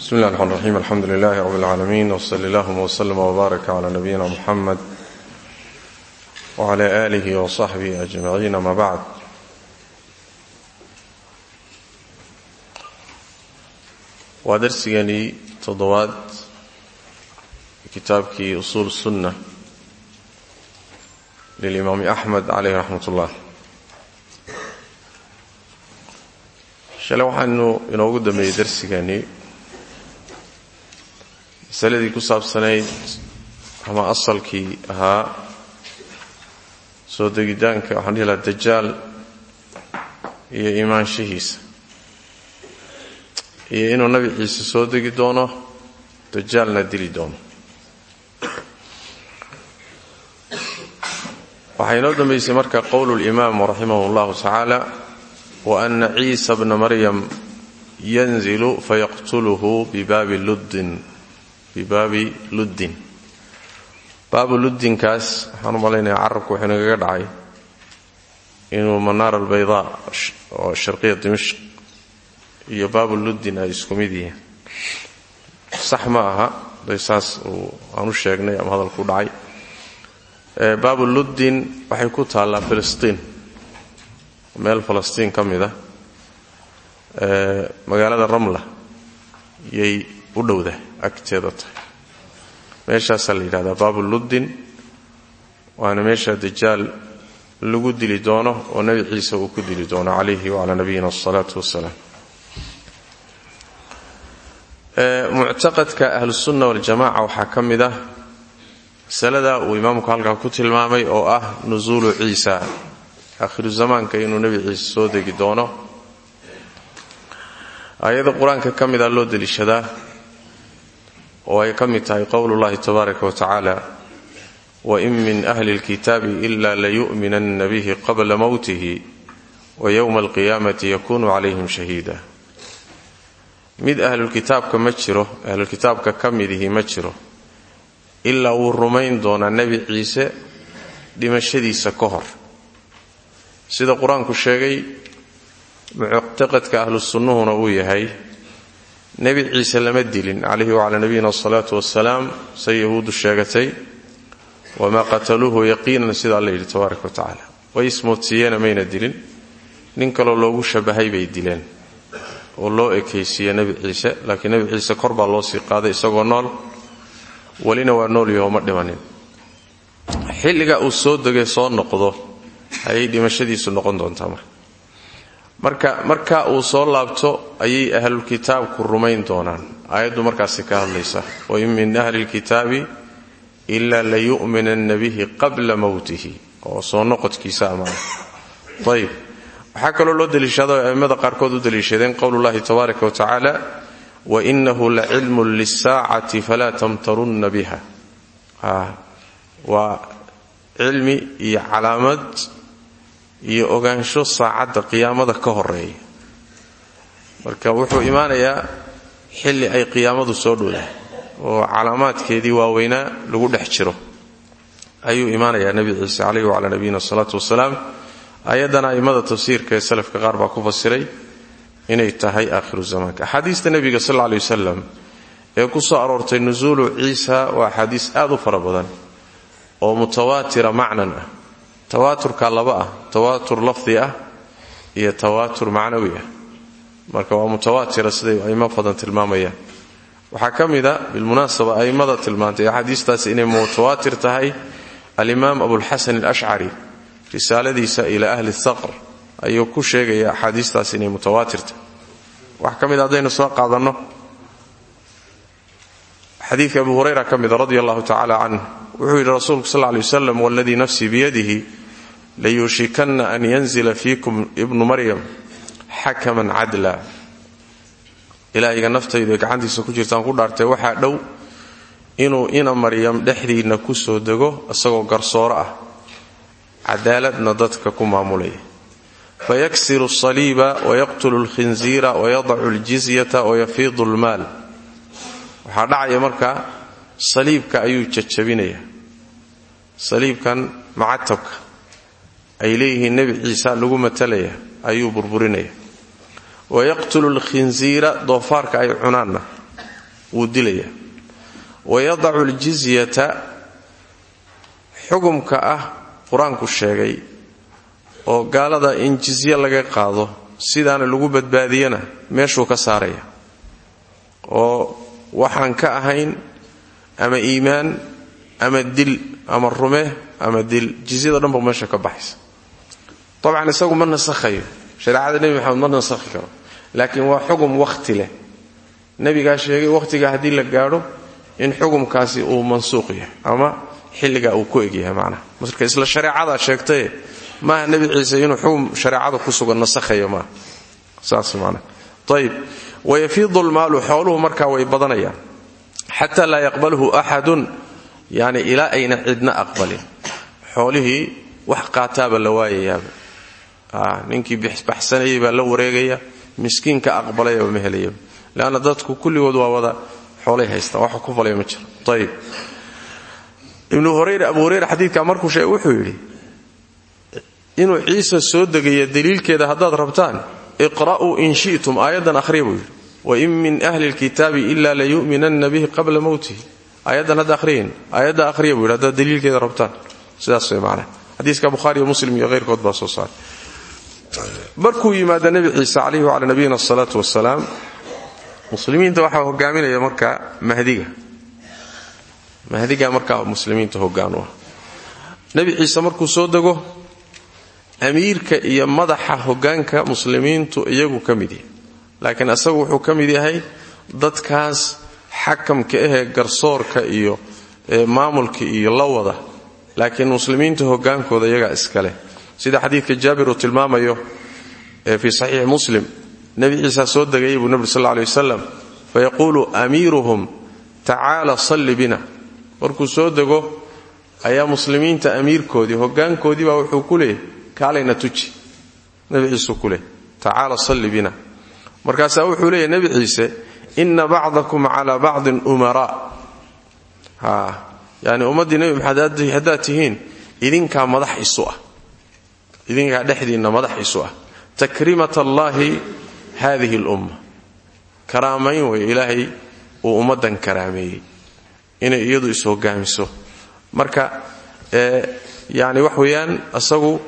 bismi llahi raxmaan raxiim alxamdu lilahi rab اlcaalamiin wsali allahuma wslm wbaarak cla nabiyina muxamed wcla alihi wsaxbihi ajmaciin ama bacd waa darsigeenii toddobaad kitaabkii usuul sunna lilimaami axmed caleyh raxmat ullah shale waxaanu inoogu dambeeyey darsigeenii masaladii ku saabsanayd ama asalkii ahaa soo degitaanka waxaan dhihi lahaa dajaal iyo imaanshihiisa. Iyo inuu nabi ciise soo degi doono dajaalna dili doono. Waxaa inoo dambaysay marka qowlu limaam raximah اllahu tacaala wa ana ciisa bna maryam yanzilu fayaqtuluhu bibaabi luddin bibaabi luddin. Baabu luddinkaas waxaan u malaynayaa carabku wuxuu dhacay inuu manaar albaydaa oo sharqiya dimashq iyo baabu luddin ay isku mid yihiin. Sax ma aha day saas aan u sheegnay ama hadalku dhacay. Baabu luddin waxay ku taallaa filistiin. Meel falastiin ka mid a magaalada ramla yay u dhowda agteeda tahay meeshaasaa la yidhahdaa luddin waana meesha dajaal lagu dili doono oo nebi ciise uu ku dili doono calayhi wacalaa nabiyina asalaatu wasalaam muctaqadka ahlusunna waljamaca waxaa ka mid ah masalada uu imaamku halkaa ku tilmaamay oo ah nusuulu ciisa aakhiru zamaanka inuu nebi ciise soo degi doono. Aayada qur'aanka ka mida loo deliishadaa oo ay ka mid tahay qowlullahi tabaaraka wa tacaala wain min ahli lkitaabi ila layu'minanna bihi qabla mowtihi wa yowma alqiyaamati yakunu calayhim shahiida. Mid ahlulkitaabka ma jiro ahlulkitaabka ka midihii ma jiro ilaa wuu rumayn doonaa nebi ciise dhimashadiisa ka hor. Sida qur'aanku sheegay muctaqadka ahlu sunnuhuna uu yahay nebi ciise lama dilin. Calayhi wacalaa nabiyina asalaatu wasalaam say yahuuddu sheegatay wamaa qataluuhu yaqiinan sida alla yidhi wa tacaala. Way ismoodsiiyeena mayna dilin. Nin kaloo loogu shabahay bay dileen. Oo loo ekaysiiye nebi ciise laakiin nebi ciise kor baa loo sii qaaday isagoo nool. Welina waa noolyaho ma dhimanin. Xilliga uu soo degay soo noqdo ayay dhimashadiisu noqon doontaa marka marka marka uu soo laabto ayay ahlulkitaabku rumayn doonaan. Aayaddu markaasi ka hadlaysa. Wain min ahli lkitaabi ilaa layu'minanna bihi qabla mowtihi oo soo noqodkiisa amaana ayib waxaa kaloo loo deliishado a'immada qaarkood u deliishadeen qowlullahi tabaaraka wa tacaala wainahu lacilmun lisaacati falaa tamtarunna biha. Waa cilmi iyo calaamad iyo ogaansho saacadda qiyaamada ka horreeya marka wuxuu imaanayaa xilli ay qiyaamadu soo dhowdahay oo calaamaadkeedii waaweynaa lagu dhex jiro. Ayuu imaanayaa nebi ciise caleyhi wacalaa nabiyina asalaatu wasalaam ayaddana a'immada tafsiirka ee salafka qaar baa ku fasiray inay tahay aakhiru zamaanka. Axaadiista nebiga sal aley wasalam ee ku soo aroortay nusuulu ciisa waa axaadiis aad u fara badan oo mutawaatira macnan ah tawaaturka laba ah tawaatur lafdi ah iyo tawaatur macnawi ah. Marka waa mutawaatira siday aimo badan tilmaamayaan. Waxaa ka mida bilmunaasaba a'immada tilmaantay axaadiistaasi inay mutawaatir tahay alimaam abulxasan alashcari risaaladiisa ilaa ahli thaqr ayuu ku sheegaya axaadiistaas inay mutawaatirta wax ka mid haddaynu soo qaadanno xadiidka abu hurayra ka mida radi allahu wuxuu yidhi rasuulku sal ly waslam waladii nafsii biyadihi layuushikanna an yanzila fiikum ibnu maryam xakaman cadla ilaahiga naftaydu gacantiisa ku jirtaan ku dhaartay waxaa dhow inuu ina maryam dhexdiinna ku soo dego isagoo garsooro ah cadaaladna dadka ku maamulaya fayaksiru asaliiba wayaqtulu alkhinziira wayadacu aljizyata wayafiidu almaal waxaa dhacaya markaa saliibka ayuu jajabinaya saliibkan macatabka ay leeyihiin nebi ciisa lagu matalaya ayuu burburinaya. Wayaqtulu alkhinziira doofaarka ay cunaanna wuu dilaya. Wayadacu ljizyata xukumka ah qur'aanku sheegay oo gaalada in jizye laga qaado sidaana lagu badbaadiyana meeshuu ka saaraya. Oo waxaan ka ahayn ama iimaan ama dil ama rume ama dil. Jizyada dhanba meesha ka baxaysa dabcan isagu ma nasakhayo. Shareecada nebi maxamed ma nasakhi karo. Laakiin waa xugum wakhti leh. Nebigaa sheegay wakhtigaa haddii la gaadho in xukumkaasi uu mansuuq yahay ama xilligaa uu ku egyahay macnaha. Marka isla shareecadaa sheegtaye maaha nebi ciise inuu xugum shareecada ku sugan nasakhayo maaha saas maanaa ayib wayafiidu lmaalu xooluhu markaa way badanayaan. Xataa laa yaqbalhu axadun yani ilaa ayna cidna aqbalin ninkii baxsanayay baa la wareegaya miskiinka aqbalayaba ma helayaba leanna dadku kulligood waa wada xoolay haystaan waxa ku falaya ma jiro. Ayib ibnu hurayra abu hurayra xadiidkaa markuu sheegay wuxuu yidhi inuu ciise soo degaya daliilkeeda haddaad rabtaan iqra'uu in shi'tum aayaddan akhriya buu yidhi. Min ahli lkitaabi ila layu'minanna bihi qabla mowtihi aayaddan hadda ahriyayn aayadda akhriya buu rabtaan. Sidaas way macnaha xadiiska bukhaariyo muslim iyo hayrkood baa soo saaray markuu yimaada nebi ciise calayhi wacala nabiyina asalaatu wasalaam muslimiinta waxaa hogaaminaya markaa mahdiga. Mahdiga markaa muslimiinta hogaan u ah. Ciise markuu soo dego amiirka iyo madaxa hogaanka muslimiintu iyagu ka mid yahay laakiin isagu wuxuu ka mid yahay dadkaas xakamka ahee garsoorka iyo maamulka iyo la wada. Laakiin muslimiinta hogaankooda iyagaa iskaleh sida xadiidka jaabir uu tilmaamayo fii saxiixi muslim nebi ciisa soo degayay buu nebi sal ley wasalam fayaquulu amiiruhum tacaala salli bina. Markuu soo dego ayaa muslimiinta amiirkoodii hogaankoodii baa wuxuu ku leeyahy kaalayna tuji. Nebi ciiseu ku leeyay tacaala salli bina. Markaasaa wuxuu leeyahy nebi ciise ina bacdakum cala bacdin umaraa yani ummaddii nebi maxamed madax isu ah idinkaa dhexdiinna madax isu ah. Takrimat allaahi hadihi lumma. Karaamayn wey ilaahay uu ummaddan karaameeyey. Inay iyadu is-hogaamiso marka yani wax weeyaan isagu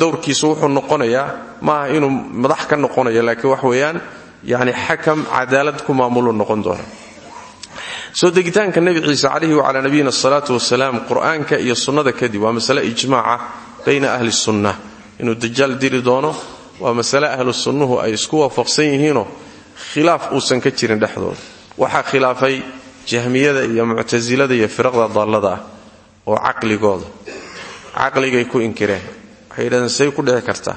dowrkiisu wuxuu noqonayaa maaha inuu madax ka noqonayo laakiin wax weeyaan yani xakam cadaalad ku maamulu noqon doona soo degitaanka nebi ciise calayhi wacalaa nabiyina asalaatu wasalaam qur'aanka iyo sunnada kadib waa masale ijmaaca bayna ahli sunna inuu dajaal diri doono waa masale ahlu sunnuhu ay isku waafaqsan yihiinoo khilaaf uusan ka jirin dhexdooda. Waxaa khilaafay jahmiyada iyo muctasilada iyo firaqda daallada ah oo caqligooda caqligay ku inkireen. Waxay yidhahdeen say ku dhici kartaa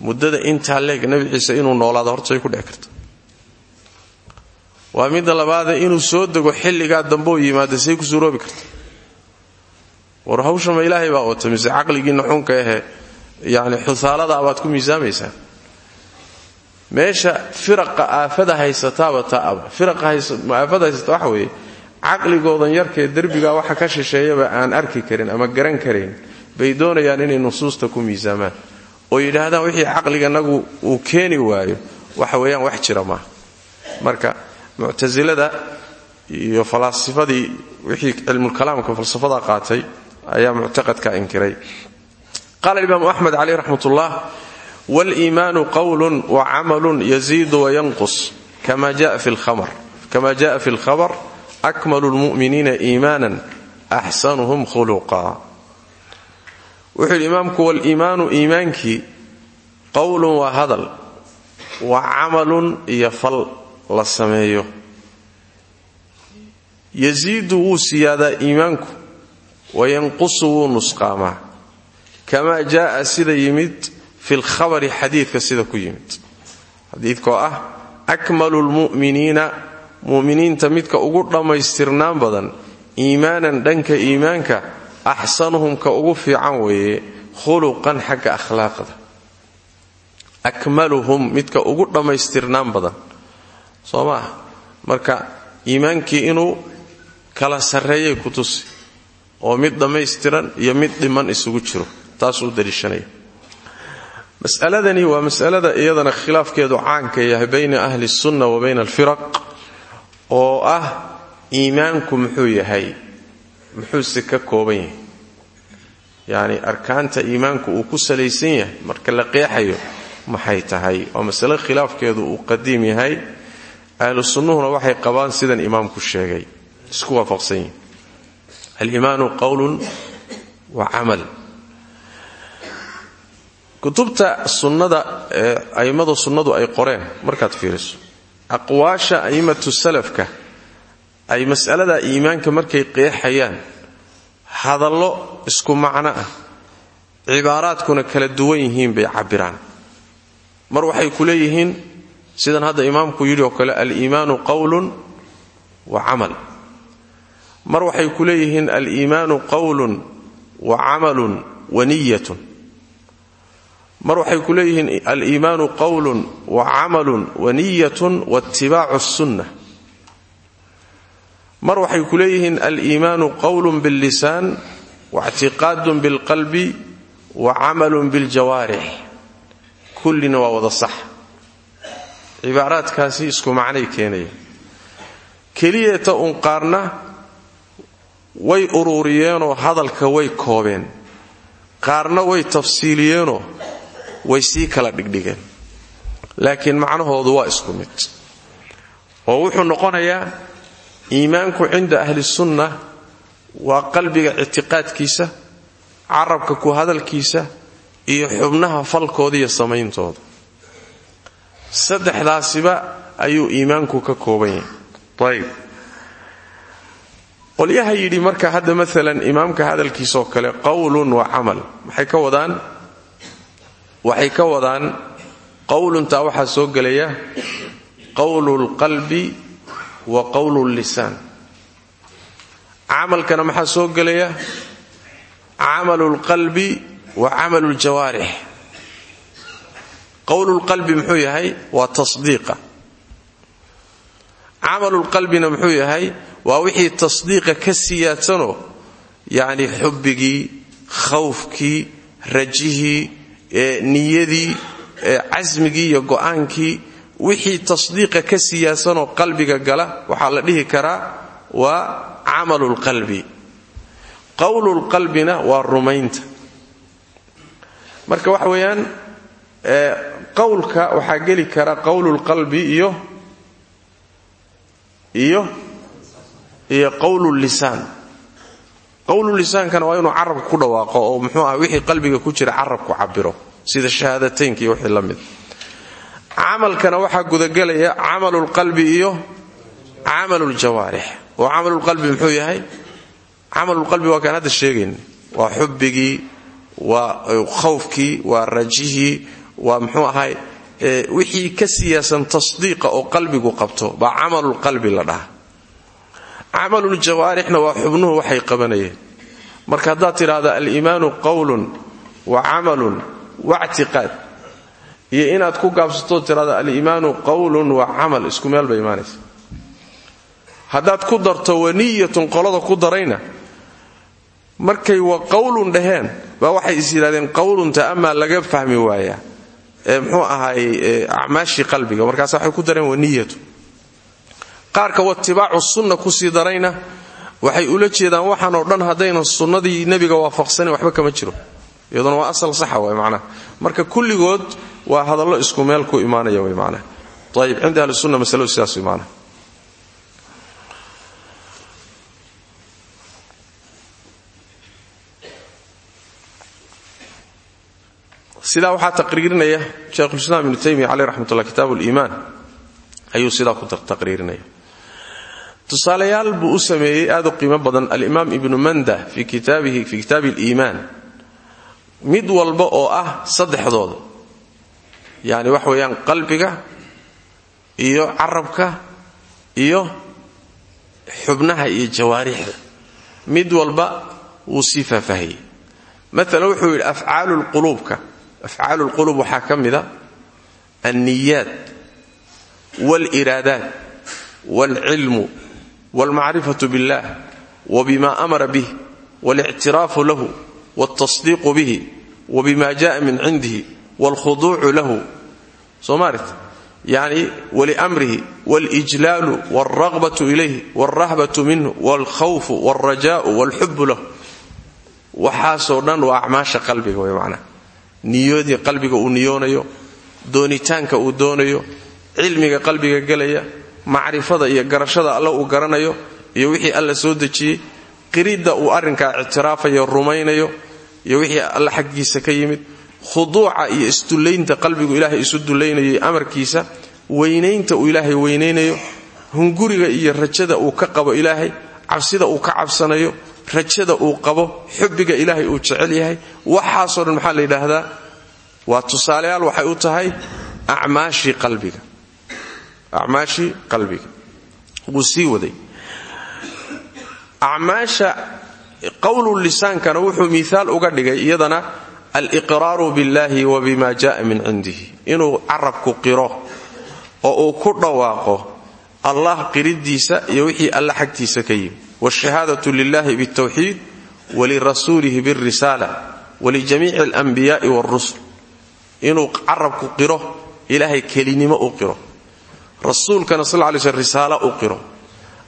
muddada intaa leeg nebi ciise inuu noolaado horta say ku dhici kartaa waa midda labaade inuu soo dego xilligaa dambeoo yimaada say ku suuroobi karta war hawsha ma ilaahay baa oota mise caqligiinna xunka ahe yani xusaalada baad ku miisaamaysaan meesha firaqa aafada haysataaba taaba firaqa aafada haysata waxa weeye caqligoodan yarkee derbigaa waxa ka shisheeyaba aan arki karin ama garan karayn bay doonayaan inay nusuusta ku miisaamaan. Oo yidhaahdaan wixii caqliganagu uu keeni waayo waxa weeyaan wax jira marka muctasilada iyo falaasifadii wixii cilmulkalaamka falsafada qaatay ayaa muctaqadka inkiray. Qaala imaamu axmed caleyh raxmat ullah waliimaanu qowlun wacamalun yaziidu wayanqus kama jaa fi lkhabar akmalu lmu'miniina iimaanan axsanuhum khuluqa wuxuu yidhi imaamku waliimaanu iimaankii qowlun waa hadal wa camalun iyo fal la sameeyo. Yaziidu wuu siyaadaa wayanqusu wuu nusqaamaa. Kamaa jaaa sida yimid fi lkhabari xadiidka sida ku yimid. Xadiidkoo ah akmalu lmu'miniina mu'miniinta midka ugu dhammaystirnaan badan iimaanan dhanka iimaanka axsanuhum ka ugu fiican weeye khuluqan xagga akhlaaqda. Akmaluhum midka ugu dhammaystirnaan badan. Soo ma ah marka iimaankii inuu kala sarreeyay ku tusi oo mid dhammaystiran iyo mid dhiman isugu jiro. Taasuu daliishanaya mas'aladani waa mas'alada iyadana khilaafkeedu caanka yahay bayna ahli sunna wa bayna alfiraq oo ah iimaanku muxuu yahay muxuuse ka kooban yahay. Yacni arkaanta iimaanku uu ku salaysan yahay marka la qeexayo maxay tahay? Waa masale khilaafkeedu uu qadiim yahay. Ahlu sunnuhuna waxay qabaan sidan imaamku sheegay. Isku waafaqsan yihiin aliimaanu qowlun wa camal. Kutubta sunnada ee a'immada sunnadu ay qoreen markaad fiiriso. Aqwaasha a'immatu salafka ay mas'alada iimaanka markay qeexayaan hadallo isku macno ah cibaaraadkuna kala duwan yihiin bay cabbiraan. Mar waxay ku leeyihiin sidan hadda imaamku yidhi oo kale aliimaanu qowlun wa mar waxay ku leeyihiin aliimaanu qowlun wa camalun wa niyatun. Mar waxay ku leeyihiin aliimaanu qowlun wa camalun wa niyatun waitibaacu sunna mar waxay ku leeyihiin aliimaanu qowlun billisaan waictiqaadun bilqalbi wa camalun biljawaarix. Kullina waa wada sax. Cibaaraadkaasi isku macnay keenaya. Keliyeeta uun qaarna way uruuriyeenoo hadalka way koobeen qaarna way tafsiiliyeenoo way sii kala dhigdhigeen. Laakiin macnahoodu waa isku mid oo wuxuu noqonayaa iimaanku cinda ahli sunna waa qalbiga ictiqaadkiisa carabka ku hadalkiisa iyo xubnaha falkooda iyo samayntooda. Saddexdaasiba ayuu iimaanku ka kooban yahay. Ayb qolyaha yidhi marka hadda maalan imaamka hadalkiisaoo kale qowlun wa camal. Maxay ka wadaan? Waxay ka wadaan qowluntaa waxaa soo gelaya qowlu lqalbi wa qowlu llisaan camalkana maxaa soo gelaya? Camalu lqalbi wa camalu ljawaarix qowlulqalbi muxuu yahay? Waa tasdiiqa camalulqalbina muxuu yahay waa wixii tasdiiqa ka siyaadsanoo yacni xubbigii khawfkii rajihii niyadii casmigii iyo go'aankii wixii tasdiiqa ka siyaadsanoo qalbiga gala waxaa la dhihi karaa waa camalulqalbi. Qowlulqalbina waa rumaynta. Marka waxa weeyaan qowlka waxaa geli kara qowlulqalbi iyo iyo iyo qowlullisaan qowlulisaankana waa inuu carabka ku dhawaaqo oo muxuu ah wixii qalbiga ku jira carabku cabiro sida shahaadateynka iyo wixii la mid. Camalkana waxaa gudagelaya camalulqalbi iyo camaluljawaarix oo camalulqalbi muxuu yahay? Camalulqalbi waa kaan hadda sheegayn. Waa xubbigii waa khawfkii waa rajihii waa muxuu ahay wixii ka siyaasan tasdiiqa oo qalbigu qabto baa camalulqalbi la dhaha. Camaluljawaarixna waa xubnuhu waxay qabanayeen. Marka haddaad tidhaahda aliimaanu qowlun wa camalun wa ctiqaad iyo inaad ku gaabsatoo tidhahda aliimaanu qowlun wa camal isku meel bay imaanaysa haddaad ku darto waniyatun qolada ku darayna markay wa qowlun dhaheen baa waxay is yidhahdeen qowlunta amaa laga fahmi waayaa ee muxuu ahaay acmaashii qalbiga. Markaas waxay ku dareen waniyatu qaarka watibaacu sunna ku sii darayna waxay ula jeedaan waxaanoo dhan haddaynan sunnadii nebiga waafaqsanin waxba kama jiro. Iyaduna waa asal saxa way macnaha. Marka kulligood waa hadallo isku meel ku imaanaya way macnaha. Ayib cinda ahli sunna masaladu sidaas way sidaa waxaa taqriirinaya sheikhulislaam ibnu taymiya caleyh raxmatullah kitaab liimaan ayuu sidaa ku taqriirinaya. Tusaalayaal buu u sameeyey aad u qiimo badan alimaam ibnu manda fi kitaabihi fi kitaabi aliimaan mid walba oo ah saddexdooda. Yacni wax weeyaan qalbiga iyo carabka iyo xubnaha iyo jawaarixda. Mid walba wuu sii faahfaahiyey maalan wuxuu yidhi afcaalu lquluubka afcaalu lquluub waxaa ka mida alniyaat waaliraadaat waalcilmu waalmacrifatu billah wabima amara bih walictiraafu lahu waaltasdiiqu bihi wabima jaءa min cindihi waalkhuduucu lahu. Soo maarit yani waliamrihi walijlaalu walraqbatu ilayhi walrahbatu minhu walkhawfu walrajaau walxubu lahu. Waxaasoo dhan waa acmaasha qalbiga way macnaha niyadii qalbiga uu niyoonayo doonitaanka uu doonayo cilmiga qalbiga gelaya macrifada iyo garashada alle uu garanayo iyo wixii alla soo dejiyey qiridda uu arrinkaa ictiraafayo rumaynayo iyo wixii alle xaggiisa ka yimid khuduuca iyo isdullaynta qalbigu ilaahay isu dullaynayo amarkiisa weynaynta uu ilaahay weynaynayo hunguriga iyo rajada uu ka qabo ilaahay cabsida uu ka cabsanayo rajada uu qabo xubbiga ilaahay uu jecel yahay. Waxaasoo dhan maxaa la yidhaahdaa? Waa tusaalayaal waxay u tahay acmaashii qalbiga. Acmaashii qalbiga. Wuu sii waday. Acmaasha qowlu lisaankana wuxuu miihaal uga dhigay iyadana aliqraaru biاllahi wa bima jaءa min cindihi. Inuu carabku qiro oo uu ku dhawaaqo allah qiridiisa iyo wixii alla xagtiisa ka yimi wshahaadatu lilahi btawxiid walirasuulihi birisaala walijamiici alanbiyaai wrusul inuu carabku qiro ilaahay kelinimo u qiro rasuulkana sal lay sl risaalo u qiro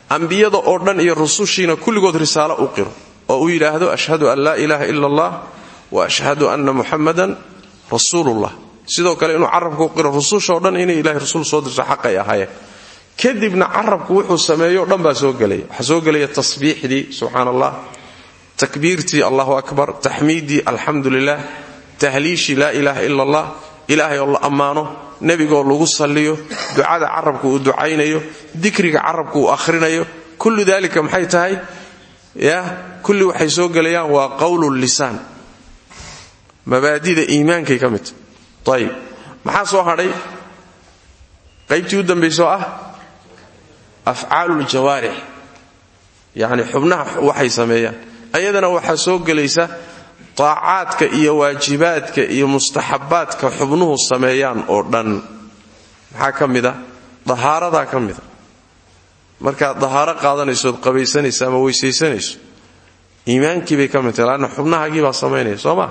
ambiyada oo dhan iyo rusushiina kulligood risaalo u qiro oo uu yidhaahdo ashhadu an laa ilaaha ila allah wa ashhadu anna muxamadan rasuulullah sidoo kale inuu carabku qiro rusushoo dhan inay ilahay rasuul soo dirto xaqay ahaayeen kadibna carabku wuxuu sameeyo o dhan baa soo gelaya. Waxaa soo gelaya tasbiixdii subxaan allah takbiirtii allahu akbar taxmiiddii alxamdu lilah tahliishii laa ilaaha ila allah ilaahay oo la ammaano nebigoo lagu salliyo ducada carabku uu ducaynayo dikriga carabku uu akhrinayo. Kullu dalika maxay tahay? Ya kulli waxay soo gelayaan waa qowlu lisaan. Mabaadida iimaankay ka midta ayib maxaa soo hadhay? Qaybtii u dambayso ah afcaalu ljawaarix yacni xubnaha waxay sameeyaan. Ayadana waxaa soo gelaysa taacaadka iyo waajibaadka iyo mustaxabaadka xubnuhu sameeyaan oo dhan. Maxaa ka mida dahaaradaa ka mida markaad dahaaro qaadanaysood qabaysanayso ama weysaysanayso iimaankii bay ka mid tahay laanna xubnahaagii baa samaynaya soo maa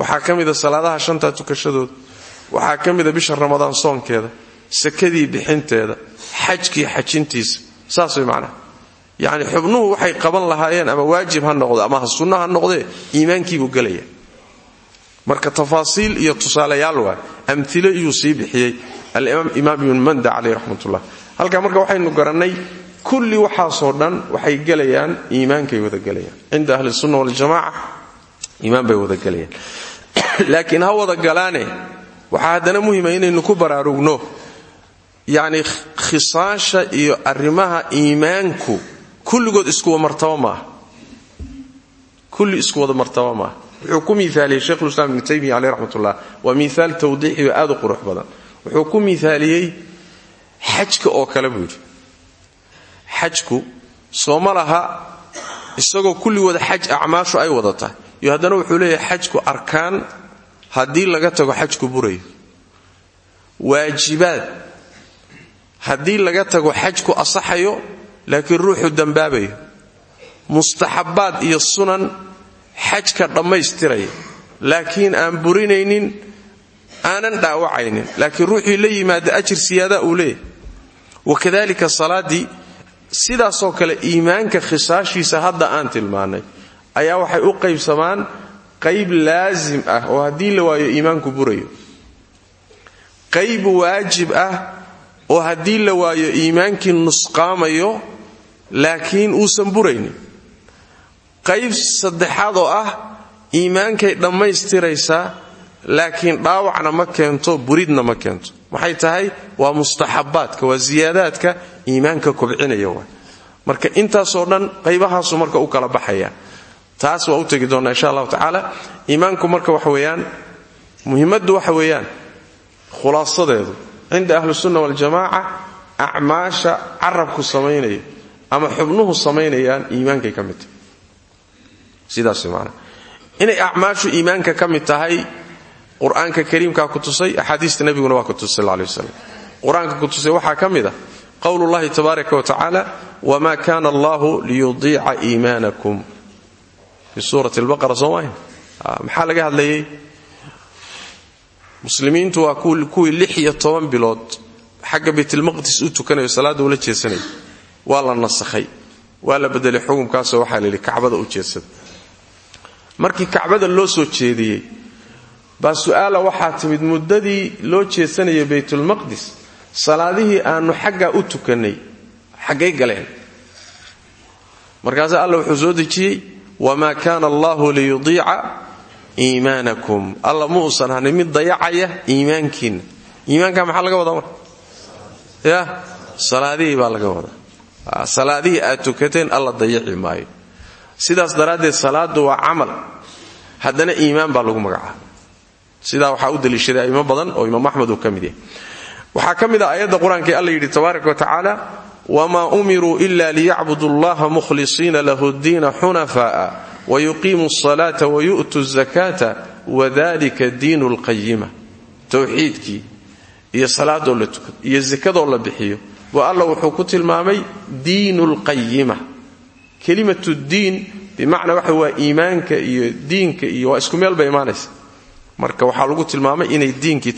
waxaa ka mida salaadaha shantaa tukashadooda waxaa ka mida bisha ramadaan soonkeeda sakadii bixinteeda xajkii xajintiisa. Saas way macnaha yacni xubnuhu waxay qaban lahaayeen ama waajib ha noqdo ama ha sunno ha noqdee iimaankiibuu gelaya. Marka tafaasiil iyo tusaalayaal waay. Amilo iyuu sii bixiyey. Alimaam ibn manda caleyh raxmatullah. Halkaa marka waxaynu garannay kulli waxaasoo dhan waxay gelayaan iimaankay wada gelayaan. Cinda ahli sunna waljamaca iimaan bay wada gelayaan. Laakiin ha wada galaane waxaa haddana muhima inaynu ku baraarugno yacni khisaasha iyo arrimaha iimaanku kulligood iskuwa martaba maaha. Kulli isku wada martaba maaha. Wuxuu ku miaaliyey sheikhulislaam ibnu taymiya caleyh raxmatullah waa miaal tawdiixi aad u qurux badan. Wuxuu ku miaaliyey xajka oo kale buu yidhi. Xajku sooma laha isagoo kulli wada xaj acmaashu ay wada iyo haddana wuxuu leeyahay xajku arkaan haddii laga tago xajku burayo. Waajibaad haddii laga tago xajku asaxayo laakiin ruuxu dambaabayo. Mustaxabbaad iyo sunan xajka dhammaystiraya. Laakiin aan burinaynin aanan dhaawacaynin. Laakiin ruuxii la yimaada ajir siyaadaa uu leeyahy wakadalika salaaddii sidaasoo kale iimaanka khisaashiisa hadda aan tilmaannay ayaa waxay u qaybsamaan qayb laasim ah oo haddii la waayo iimaanku burayo. Qayb waajib ah oo haddii la waayo iimaankii nusqaamayo laakiin uusan buraynin. Qayb saddexaad oo ah iimaankay dhammaystiraysaa laakiin dhaawacna ma keento buridna ma keento. Maxay tahay? Waa mustaxabaadka waa siyaadaadka iimaanka kobcinaya waay marka intaasoo dhan qaybahaasu marka u kala baxaya. Taas waa u tegi doonnaa insha allahu tacaala. Iimaanku marka waxa weeyaan muhimaddu waxa weeyaan khulaasadeedu cinda ahlusunna waljamaaca acmaasha carabku samaynaya ama xubnuhu samaynayaan iimaankay ka mid tahay sidaas maana inay acmaashu iimaanka ka mid tahay ku tusay axaadiista nebiguna waa ku tusay sal ley waslam qur'aanka ku tusay waxaa ka mid tabaaraka wa tacaala wma kana allahu liyudiica iimaanakum fi suurati lbaqara soo maaha maxaa laga hadlayay muslimiintu waa kuwii lix iyo toban bilood. Xagga baytlmaqdis u tukanayo salaadda ula jeesanaya waa la nasakhay. Waa la bedelay xukumkaasoo waxaa u jeedsada markii kacbada loo soo jeediyey baa su'aala waxaa timid muddadii loo jeedsanayay baytulmaqdis salaadihii aanu xaggaa u tukannay xaggay galeen. Markaasaa alla wuxuu soo dejiyey wamaa kaana allahu liyudiica iimaanakum. Alla ma uusan hanin mid dayacaya iimaankiinna iimaanka maxaa laga wadaa marka? Ya salaadihii baa laga wadaa. Salaadihii aad alla dayaci maayo. Sidaas daraaddeed salaadu waa camal. Haddana iimaan baa lagu magacaaba sidaa waxaa u daliishaday aimo badan oo imaam axmed uu ka mid yahay. Waxaa ka mid ah alla yidhi tabaaraka wa tacaala wamaa umiruu ila liyacbudu allaha mukhlisiina lahu ddiina xunafa'a wayuqiimuu asalaata wayu'tuu zakata wadalika diinu lqayima towxiidkii iyo salaadoo la tukado iyo sakadoo la bixiyo. Wa alla wuxuu ku tilmaamay diinu lqayima kelimatu diin bimacnaa waxa waa iimaanka iyo diinka iyo waa isku meel bay imaanaysa. Marka waxaa lagu tilmaamay inay diinkii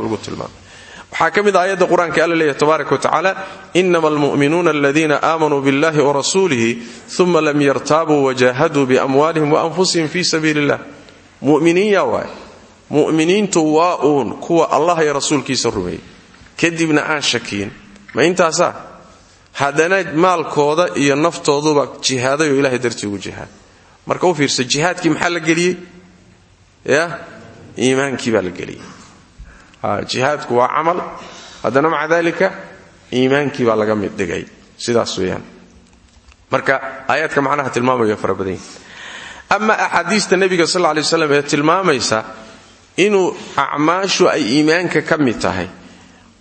lagu tilmaamay waxaa ka mid a aayadda qur'aanka alla leeyahy tabaaraka wa tacaala inama almu'minuuna aladiina aamanuu biاllahi warasuulihi uma lam yartaabuu wajahaduu biamwaalihim waanfusihim fi sabiili illah mu'miniin yaa waay mu'miniintu waa uun kuwa allah iyo rasuulkiisa rumeeyey. Kadibna aan shakiyin. Ma intaasaa? Haddana maalkooda iyo naftooduba jihaaday oo ilahay dartii ugu jihaad. Marka u fiirsa jihaadkii maxaa la geliyey? Ya iimaankii la geliyey jihaadku waa camal. Haddana maca dalika iimaankii baa laga mid dhigay. Sidaas weeyaan. Marka aayaadka macnaha tilmaamaya fara badan. Yihin ama axaadiista nebiga sal ee tilmaamaysa inuu acmaashu ay iimaanka ka mid tahay.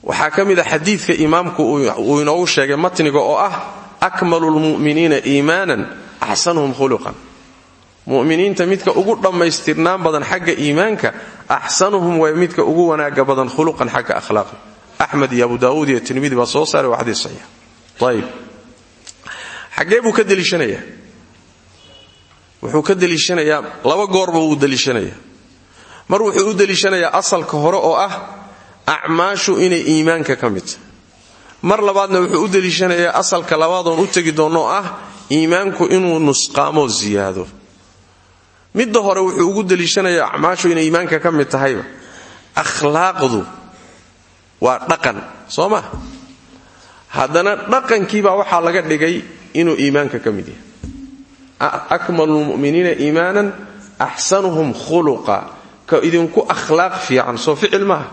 Waxaa ka mid a xadiidka imaamku uu inoogu sheegay matniga oo ah akmalu lmu'miniina iimaanan axsanuhum khuluqan mu'miniinta midka ugu dhammaystirnaan badan xagga iimaanka axsanuhum way midka ugu wanaaga badan khuluqan xagga akhlaaqi. Axmed iyo abu daawuud iyo tirmidi baa soo saaray waa xadiis saxiix. Ayib ka deliishanayaa wuxuu ka deliishanayaa laba goorba wuu deliishanayaa mar wuxuu u deliishanayaa asalka hore oo ah acmaashu inay iimaanka ka mar labaadna wuxuu u deliishanayaa asalka labaadoon u tegi doonno oo ah iimaanku inuu nusqaamoo ziyaado midda hore wuxuu ugu deliishanayaa acmaashu inay iimaanka ka mid tahayba. Akhlaaqdu waa dhaqan soo ma? Haddana dhaqankiibaa waxaa laga dhigay inuu iimaanka ka mid yahay. Akmalu lmu'miniina iimaanan axsanuhum khuluqa. Ka idinku akhlaaq fiican soo ficil maaha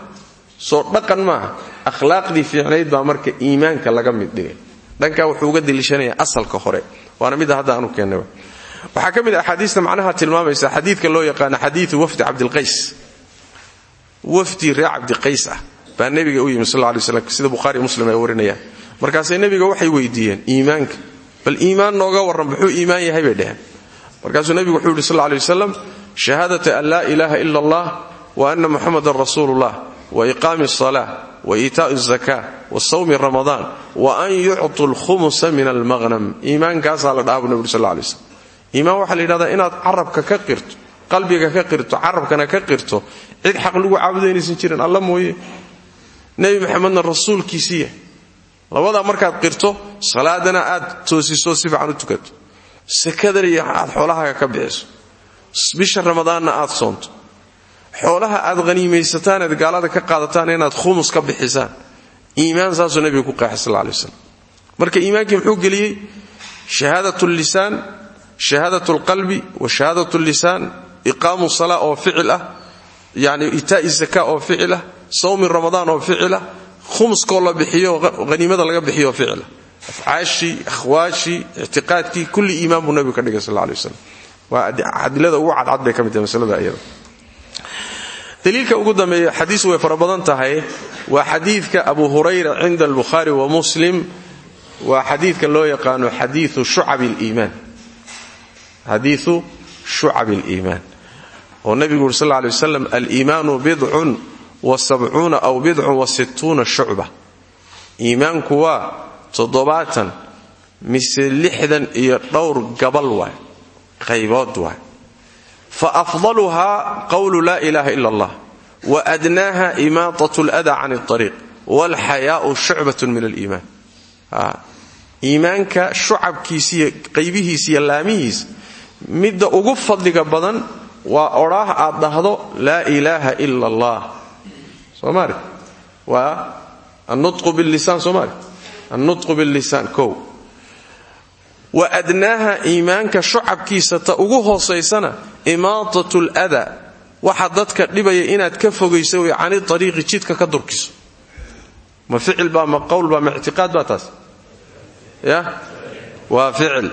soo dhaqan maaha akhlaaqdii fiicnayd baa marka iimaanka laga mid dhigay. Dhankaa wuxuu uga deliishanayaa asalka hore. Waana midda hadda aanu keennaba waxaa ka mid a axaadiista macnaha tilmaamaysa xadiidka loo yaqaano xadiidu wafdi cabdilqays. Wafdi reer cabdiqays ah. Baa nebiga u yimi sal lay slam sida bukhaari muslim ay warinayaan. Markaasay nebiga waxay weydiiyeen iimaanka. Bal iimaan nooga warran muxuu iimaan yahay bay dheheen markaasuu nebigu wuxuu yidhi sal lay wasalam shahaadata an laa ilaaha ila allah wa anna muxamadan rasuulullah wa iqaami asala wa iitaa'u azaka wa sawmi ramadaan wa an yuctuu lkhumusa min almaqnam iimaankaasaa la dhaha bu nebigu sal lay slam iimaan waxaa la yidhahdaa inaad carabka ka qirto qalbiga ka qirto carabkana ka qirto cid xaq lagu caabudo inaysan jirin alla mooye. Nebi maxamedna rasuulkiisiiya labadaa markaad qirto salaadana aad toosiso si fiican u tukato. Sakadana iyo aad xoolahaaga ka bixiso. Bisha ramadaanna aad soonto. Xoolaha aad haniimaysataan eed gaalada ka qaadataan inaad khumus ka bixisaan. Iimaan saasuu nebiga ku qeexay sal lay slam marka iimaankii muxuu geliyey? Shahaadat llisaan shahaadat lqalbi wa shahaadat llisaan iqaamu sala oo ficil ah yani itaa'i zaka oo ficil ah sawmi ramadaan oo ficil ah khumuskoo la bixiyo haniimada laga bixiyo oo ficil ah. Afcaashii akhwaashii kulli iimaan buu ka dhigay sal lay waslam waa adilada ugu cadcad bay ka tahay masalada iyada. Daliilka ugu dambeeya xadiis way fara badan tahay. Waa xadiidka abu hurayra cinda albukhaari wa muslim. Waa xadiidka loo yaqaano xadiiu shucabi liimaan xadiiu shucabi aliimaan. Oo nebigu uri sal alay waslam aliimaanu bidcun wa sabcuuna aw bidcun wa sittuuna shucba. Iimaanku waa toddobaatan mise lixdan iyo dhowr gabal waay qaybood waay. Fa afdaluhaa qowlu laa ilaaha ila allah wa adnaaha imaatat lada can اطariiq waalxayaau shucbatun min aliimaan. Iimaanka shucabkiisiiyo qaybihiisiiyo laamihiisa midda ugu fadliga badan waa odhaah aad dhahdo laa ilaaha ila allah somaali waa annutqu billisaan soomaali annutqu billisaan kow. Wa adnaaha iimaanka shucabkiisa ta ugu hoosaysana imaatat lada waxa dadka dhibaya inaad ka fogayso way cani ariiqi jidka ka durkiso. Ma ficil baa ma qowl baa ma ictiqaad baa taas. Ya waa ficil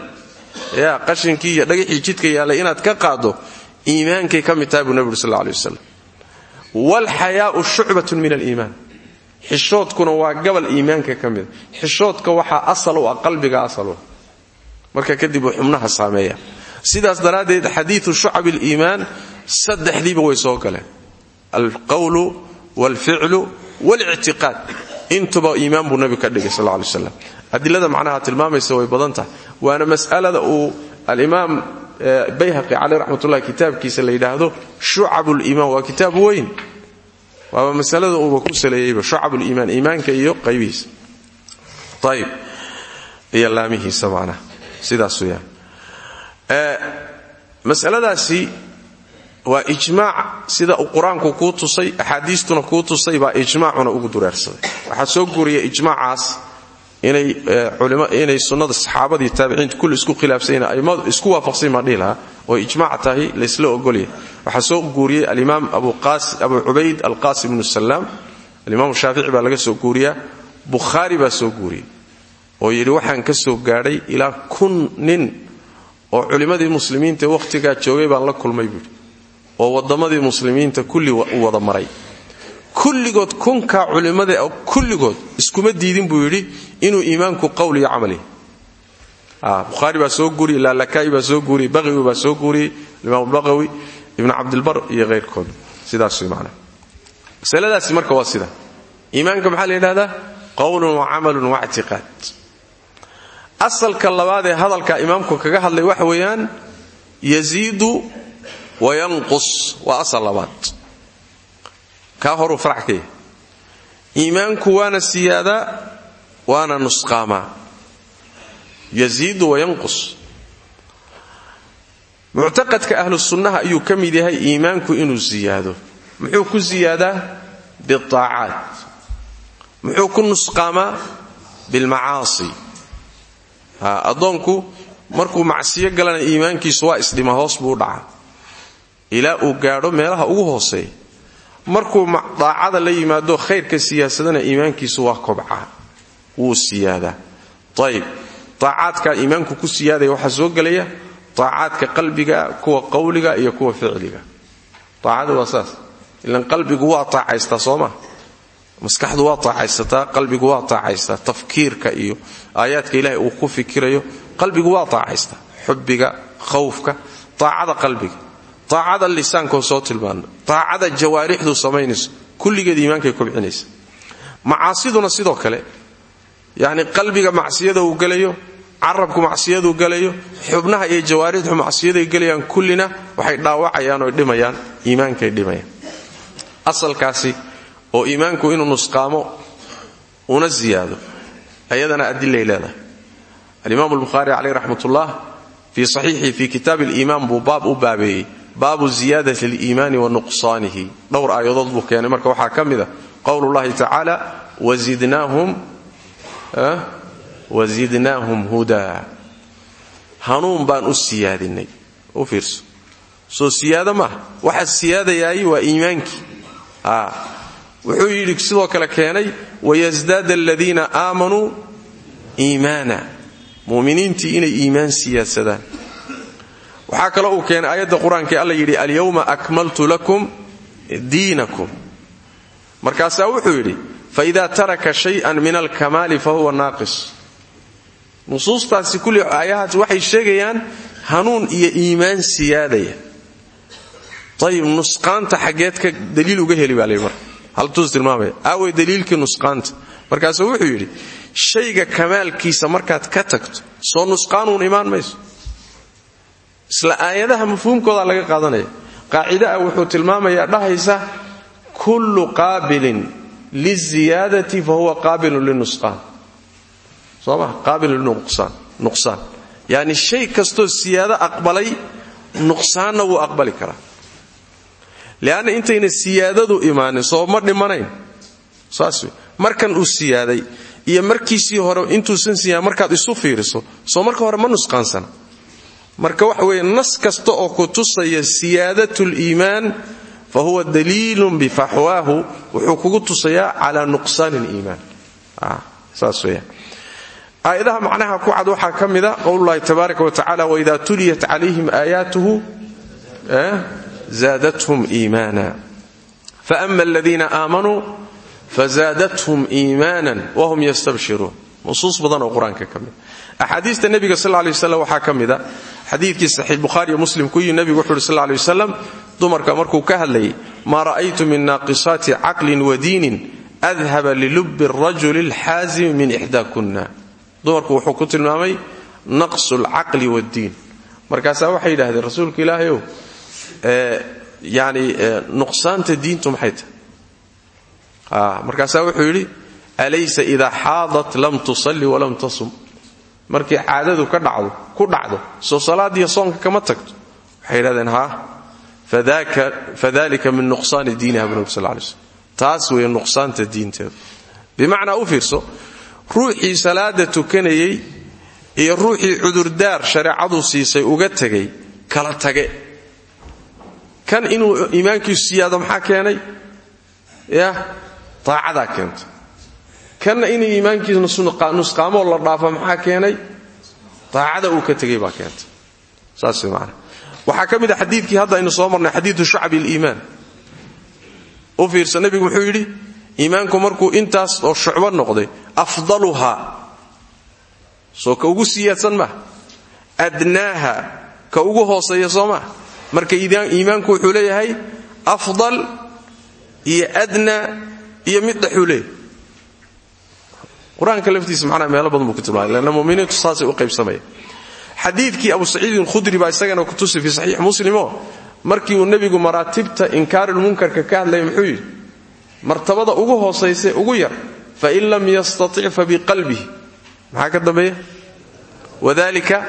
ya qashinkii iyo dhagaxii jidka yaallay inaad ka qaaddo iimaankay ka mid tahay buu nebi uri sal alay wasalam waalxayaau shucbatun min aliimaan xishoodkuna waa gabal iimaanka ka mida xishoodka waxaa asal u ah qalbiga asal u ah. Marka kadib uu xubnaha saameeya. Sidaas daraaddeed xadiidu shucab aliimaan saddexdiiba way soo galeen. Alqowlu waalficlu waalictiqaad intuba iimaan buu nebigu ka dhigay sal lay slam adilada macnaha tilmaamaysa way badan tahay. Waana mas'alada uu alimaam bayhaqi caleyh raxmatullahi kitaabkiisa la yidhaahdo shucabuliimaan waa kitaab weyn. Waaba masalada uuba ku saleeyeyba shucabuliimaan iimaanka iyo qaybihiisa. Ayib iyo laamihiisa macnaha. Sidaas weyaan masaladaasi waa ijmaac sida uu qur'aanku tusay axaadiistuna kuu tusay baa ijmaacuna ugu dureersaday waxaa soo guuriya ijmaacaas inay sunnada saxaabadii taabiciinta kulli isku khilaafsayna aimadu isku waafaqsay maa dhihi lahaa oo ijmaac tahay laysla ogolya waxaa soo guuriyey alimaam abu cubayd alqasim bnu salaam. Alimaam shaafici baa laga soo guuriyaa bukhaari baa soo guuriyey oo yidhi waxaan ka soo gaadhay ilaa kun nin oo culimmadii muslimiinta wakhtigaa joogay baan la kulmay buuhi oo wadammadii muslimiinta kulli wada maray kulligood kunkaa culimmada kulligood iskuma diidin buu yidhi inuu iimaanku qowl iyo camal yahay bukhaari baa soo guuriyey laalakaa'i baa soo guuriyey baqawi baa soo guuriyey imaam baqawi ibnu cabdilbar iyo hayrkood sidaas macnaa. Masaladaasi marka waa sida. Iimaanka maxaa la yidhahdaa qowlun wa camalun wa ictiqaad. Asalka labaad ee hadalka imaamku kaga hadlay waxa weeyaan yaziidu wa yanqus waa asal labaad kaa horuu farac ka iimaanku waana siyaadaa waana nusqaamaa yaziidu wa yanqus. Muctaqadka ahlu sunnaha ayuu ka mid yahay iimaanku inuu siyaado. Muxuu ku siyaadaa biaacaat muxuu ku nusqaamaa bilmacaasi. Addoonku markuu macsiyo galana iimaankiisu waa isdhima hoos buu u dhacaa. Ilaa uu gaadho meelaha ugu hooseeya markuu daacada la yimaado khayrka siyaasadana iimaankiisu waa kobcaa wuu siyaadaa. Ayib daacaadkaa iimaanku ku siyaadaya waxaa soo gelaya daacaadka qalbiga kuwa qawliga iyo kuwa ficliga. Daacada waa saas. Qalbigu waa taacaystaa sooma. Maskaxdu waa taacaysataa qalbigu waa taacaystaa tafkiirka iyo aayaadka ilaahay uu ku fikirayo qalbigu waa taacaystaa xubbiga khawfka daacada qalbiga daacada lisaankoo soo tilmaana daacada jawaarixdu samaynayso kulligeed iimaankay kobcinaysa macaasiduna sidoo kale yacni qalbiga macsiyada uu gelayo carabku macsiyaduu gelayo xubnaha iyo jawaarixdu macsiyaday gelayaan kullina waxay dhaawacayaan oy dhimayaan iimaankay dhimayaan asalkaasi oo iimaanku inuu nusqaamo una ziyaado ayadana adilay leedahay alimaam albukhaari caleyh raxmatullah fii saxiixii fii kitaab aliimaan buu baab u baabeeyey baabu ziyaadati aliimaani wa nuqsaanihi. Dhowr aayadood buu keenay. Marka waxaa ka mid a qowlullahi tacaala wazidnaahum hudaa hanuun baan u siyaadinay. U fiirso. Soo siyaado maaha waxa siyaadayaay waa iimaankii wuxuu yidhi sidoo kale keenay wayasdaada aladiina aamanuu iimaana. Muminiintii inay iimaan siyaadsadaan waxaa kaloo uu keenay aayadda qur'aankae alla yidhi alyawma akmaltu lakum diinakum. Markaasaa wuxuu yidhi faida taraka shayan min alkamaali fahuwa naaqis. Nusuustaasi kulli aayahaas waxay sheegayaan hanuun iyo iimaan siyaadaya. Ayib nusqaanta xaggeed ka daliil uga heli baa la marka. Haltuus tilmaamaya aaway daliilkii nusqaanta. Markaasuu wuxuu yidhi shayga kamaalkiisa markaad ka tagto soo nusqaanuun imaan mayso isla aayadaha mafhuumkoodaa laga qaadanaya. Qaacida ah wuxuu tilmaamayaa dhahaysa kullu qaabilin liziyaadati fa huwa qaabilun linusqaan. Soo ma qaabilun linuqsaan yacni shay kastoo siyaado aqbalay nuqsaanna wuu aqbali karaa. Li'anna intayna siyaadadu imaanin soo ma dhimanayn. Saas markan uu siyaaday iyo markiisii hore intuusan siyaa markaad isu fiiriso soo marka hore ma nusqaansana marka waxa weeye nas kasta oo ku tusaya siyaadatu liimaan fa huwa daliilun bifaxwaahu wuxuu kugu tusayaa calaa nuqsaani liimaan saas weyaan aayadaha macnaha ku cad waxaa ka mida tabaaraka wa tacala waidaa tuliyat calayhim aayaatuhu zaadathum iimaana. Faama aladiina aamanuu fazaadathum iimaanan wahum yastabshiruun. Nusuus badan oo qur'aanka ka mid axaadiista nebiga sal lay waslam waxaa ka mida xadiidkii saxiix bukhaariyo muslim ku yihi nebigu wuxu uhi sal wasalam dumarka markuu ka hadlayay maa ra'aytu min naaqisaati caqlin wa diinin adhaba lilubi rajuli alxaazimi min ixdaa dumarku wuxuu ku tilmaamay naqsu alcaqli waaddiin markaasaa waxay yidhahdeen rasuulka ilaahayow yani nuqsaanta diintu maxay tahay? Markaasaa wuxuu yidhi alaysa idaa xaadat lam tusalli walam tasum markay caadadu ka dhacdo ku dhacdo soo salaadiyo soonka kama tagto. Waxay yidhahdeen haa fadalika min nuqsaani diiniha bu nabi sal lay slm taas weeye nuqsaanta diinteeda bimacnaa u fiirso ruuxii salaada tukanayey iyo ruuxii cudurdaar shareecadu siisay uga tegay kala tage kan inuu iimaankiisu siyaado maxaa keenay? Ya taacadaa keenta kanna inuu iimaankiisu nusqaamoo la dhaafo maxaa keenay? Taacada uu ka tegay baa keenta saas maanaa waxaa ka hadda aynu soo marnay xadiidu shucabi aliimaan. U fiirsa nebigu wuxuu yidhi iimaanku markuu intaas oo shucbo noqday afdaluhaa soo ka ugu siyaadsan maaha adnaaha ka ugu hooseeya soo marka iimaanku wuxuu leeyahay afdal iyo adnaa iyo mid dhexuu qur'aanka laftiisa macnaa meelo badan buu ku tilmaamay muminiintu saasay u qaybsamaya xadiidkii abu saciidin khudri baa isagana ku tusi fii saxiix muslimo markii uu nebigu maraatibta inkaarulmunkarka ka hadlaya muxuu yidhi martabada ugu hoosayse ugu yar fain lam yastatic fa biqalbihi maxaa ka dambeeya? Wadalika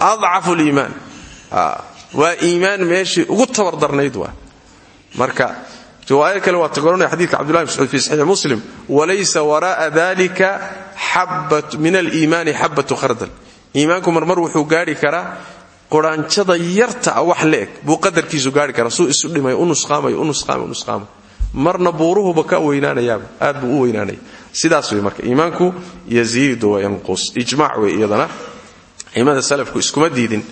adcafu liimaan. Waa iimaan meeshii ugu tabardarnayd waa. Marka riwaayad kale waa tagoranaya xadidka cbdullahi bn mascuud fi saxiixi muslim walaysa wara'a dalika min aliimaani xabatu khardal iimaanku marmar wuxuu gaari karaa quraanjada yarta a wax la eg buu qadarkiisu gaari karaa suu isu dhimay u nusqaamayo u nusqaamay u nusqaamay. Marna buuruhuba ka weynaanayaaba aad buu u weynaanaya. Sidaas wey marka iimaanku yaziidu wayanqus ijmac wey iyadana. Aimada salafku iskuma diidin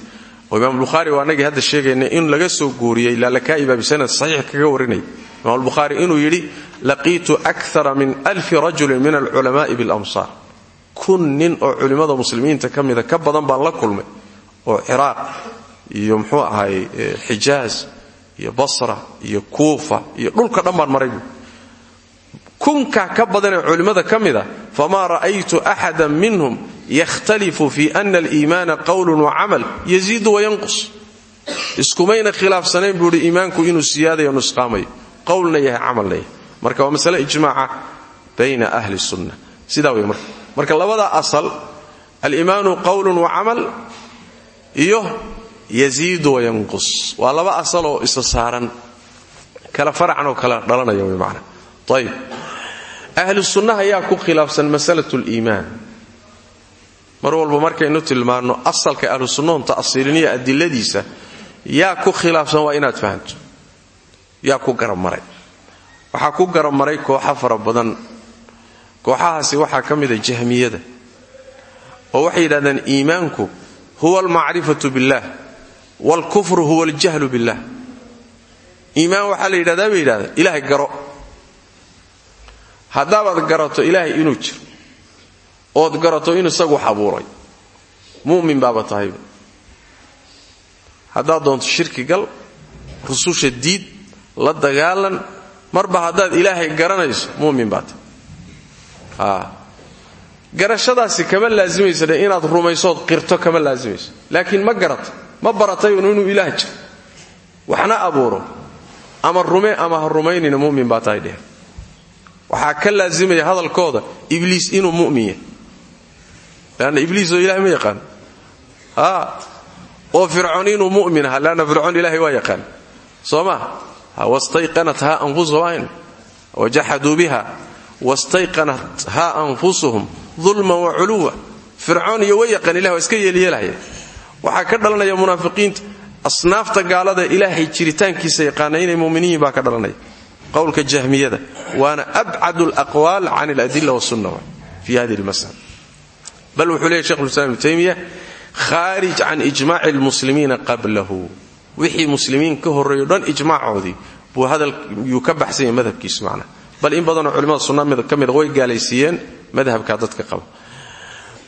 oo imaam bukhaari waa anagii hadda sheegaynay in laga soo guuriyey laalakaa'iba bisanad saxiix kaga warinay. Imaam bukhaari inuu yidhi laqiitu akara min alfi rajulin min alculamaai bilamsaar kun nin oo culimmada muslimiinta ka mida ka badan baan la kulmay oo ciraaq iyo muxuu ahaay xijaaz iyo basra iyo kuufa iyo dhulka dhan baan maray. Kunkaa ka badanee culimmada ka mida ra'aytu axada minhum yakhtalifu fi ana aliimaana qowlun wacamal yaziidu wayanqus iskumayna khilaafsanayn buu ihi iimaanku inuu siyaadayo nusqaamayo qowlna yahay camalna yahay marka waa masale ijmaaca bayna ahli sunna sidaa wey marka marka labada asal aliimaanu qowlun wacamal iyo yaziidu wayanqus waa laba asal oo isa saaran kala faracan oo kala dhalanaya wey macana ayib ahlu sunnaha ayaa ku mar walba markaynu tilmaanno asalka ahlu sunnahum ta'siiliniya adiladiisa yaa ku khilaafsan waa inaad fahanto yaa ku garab maray. Waxaa ku garab maray kooxa fara badan. Kooxahaasi waxaa ka mida jahmiyada oo waxay yidhahdeen iimaanku huwa almacrifatu biاllah waalkufru huwa aljahlu billah. Iimaan waxaa la yidhahdaa bay yidhahdeen ilaahay garo. Haddaabaad garato ilaahay inuu jiro ood garato inuu isagu wax abuuray mu'min baaba tahayba haddaad doonto shirki gal rususha diid la dagaalan marba haddaad ilaahay garanayso mu'min baa tahay. Garashadaasi kama laasimaysa inaad rumaysood qirto kama laasimayso. Laakiin ma garata ma baratayun inuu ilaah jiro. Waxna abuuro ama rume ama ha rumaynina mu'min baa tahay dheh ka laazimaya hadalkooda ibliis inuu mu'min yahay leanna ibliisoo ilahay ma yaqaan oo fircoon inuu mu'min aha leanna fircoon ilaahay waa yaqaan soo ma wastayqanathaa anfusuhum wajaxaduu biha wastayqanathaa anfusuhum dulman wa culuwa fircoon iyo yaqaan ilah waa iska yeelyeelahaya waxaa ka dhalanaya munaafiqiinta asnaafta gaalada ilaahay jiritaankiisa yaqaana inay muminiyiin baa ka dhalanaya qowlka jahmiyada waana abcad alaqwaal can aladila wasunna fi hadi lmasala bal wuxuu leeyay shekhulislam ibnu taymiya khaarij can ijmaaci lmuslimiina qablahu wixii muslimiin ka horreeyo dhan ijmaacoodii buu hadaliyuu ka baxsan yahay madhabkiisu macnaha bal in badanoo culimmada sunna ka mida way gaalaysiiyeen madhabka dadka qaba